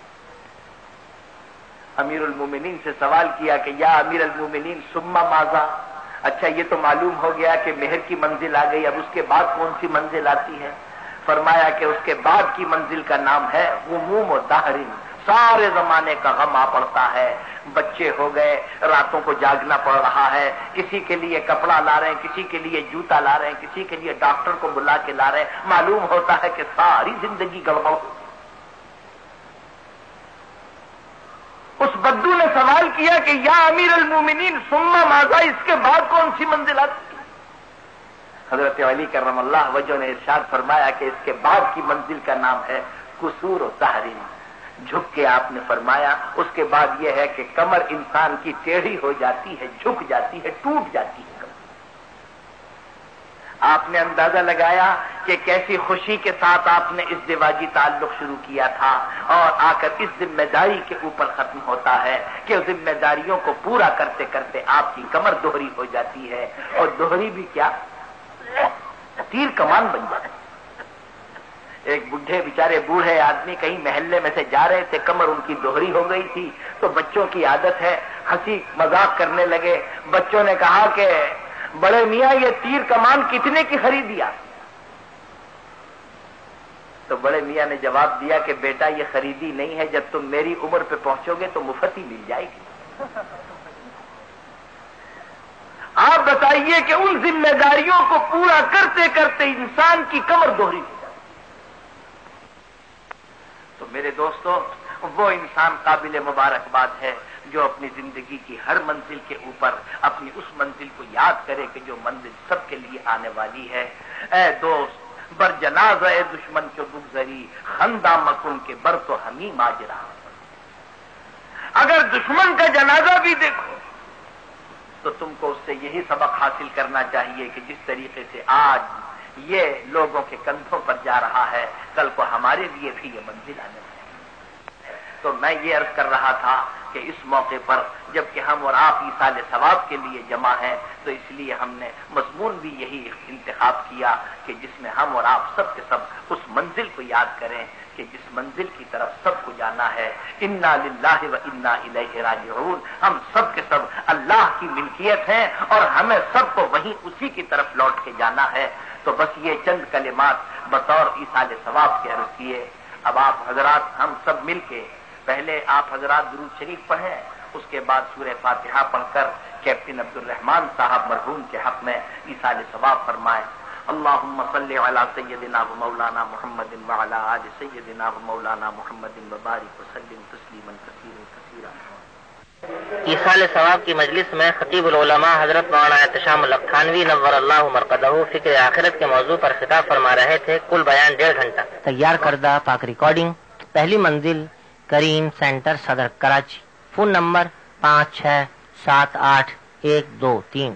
Speaker 1: امیر المومنین سے سوال کیا کہ یا امیر المومنین، سما ماضا اچھا یہ تو معلوم ہو گیا کہ مہر کی منزل آ گئی، اب اس کے بعد کون سی منزل آتی ہے؟ فرمایا کہ اس کے بعد کی منزل کا نام ہے غموم و دہرین سارے زمانے کا غم آ پڑتا ہے۔ بچے ہو گئے، راتوں کو جاگنا پڑ رہا ہے۔ کسی کے لیے کپڑا لا رہے ہیں، کسی کے لیے جوتا لا رہے ہیں، کسی کے لیے ڈاکٹر کو بلا کے لا رہے ہیں۔ معلوم ہوتا ہے کہ ساری زندگی گڑبڑ۔ اس بدو نے سوال کیا کہ یا امیر المومنین سما ماضا اس کے بعد کون سی منزل آتی؟ حضرت علی کرم اللہ، وجہ نے ارشاد فرمایا کہ اس کے بعد کی منزل کا نام ہے قصور و تحریم۔ جھک کے آپ نے فرمایا، اس کے بعد یہ ہے کہ کمر انسان کی ٹیڑھی ہو جاتی ہے، جھک جاتی ہے، ٹوٹ جاتی ہے آپ نے اندازہ لگایا کہ کیسی خوشی کے ساتھ آپ نے اس دیواجی تعلق شروع کیا تھا اور آ کر اس ذمہ داری کے اوپر ختم ہوتا ہے کہ ذمہ داریوں کو پورا کرتے کرتے آپ کی کمر دوہری ہو جاتی ہے۔ اور دوہری بھی کیا؟ تیر کمان بن جاتی ہے۔ ایک بڈھے بےچارے بوڑھے آدمی کہیں محلے میں سے جا رہے تھے، کمر ان کی دوہری ہو گئی تھی، تو بچوں کی عادت ہے، ہنسی مذاق کرنے لگے۔ بچوں نے کہا کہ بڑے میاں، یہ تیر کمان کتنے کی خریدیا تو بڑے میاں نے جواب دیا کہ بیٹا، یہ خریدی نہیں ہے، جب تم میری عمر پہ پہنچو گے تو مفت ہی مل جائے گی۔ آپ بتائیے کہ ان ذمہ داریوں کو پورا کرتے کرتے انسان کی کمر دوہری تو میرے دوستو، وہ انسان قابل مبارکباد ہے جو اپنی زندگی کی ہر منزل کے اوپر، اپنی اس منزل کو یاد کرے کہ جو منزل سب کے لیے آنے والی ہے۔ اے دوست، بر جناز اے دشمن کے بگزری خندہ مکن کے بر تو ہمیں ماجرا۔ اگر دشمن کا جنازہ بھی دیکھو، تو تم کو اس سے یہی سبق حاصل کرنا چاہیے کہ جس طریقے سے آج یہ لوگوں کے کندھوں پر جا رہا ہے، کل کو ہمارے لیے بھی یہ منزل آنے والی تو میں یہ عرض کر رہا تھا کہ اس موقع پر جبکہ ہم اور آپ سال ثواب کے لیے جمع ہیں، تو اس لیے ہم نے مضمون بھی یہی انتخاب کیا کہ جس میں ہم اور آپ سب کے سب اس منزل کو یاد کریں کہ جس منزل کی طرف سب کو جانا ہے۔ انا للہ و انا الیہ راجعون۔ ہم سب کے سب اللہ کی ملکیت ہیں اور ہمیں سب کو وہیں اسی کی طرف لوٹ کے جانا ہے۔ تو بس یہ چند کلمات بطور عیسال ثواب کے عرض کیے۔ اب آپ حضرات ہم سب مل کے پہلے آپ حضرات درود شریف پڑھیں، اس کے بعد سورہ فاتحہ پڑھ کر کیپٹن عبد الرحمان صاحب مرحوم کے حق میں عیسال ثواب فرمائیں۔ اللہ صلی علی سیدنا و مولانا محمد وعلی آل سیدنا و مولانا محمد وبارک وسلم
Speaker 2: ایسال ثواب کی مجلس میں خطیب العلماء حضرت مولانا احتشام الخانوی نور اللہ مرکدہ فکر آخرت کے موضوع پر خطاب فرما رہے تھے، کل بیان ڈیڑھ گھنٹہ۔ تیار کردہ پاک ریکارڈنگ، پہلی منزل، کریم سینٹر، صدر کراچی۔ فون نمبر پانچ چھ سات آٹھ ایک دو تین۔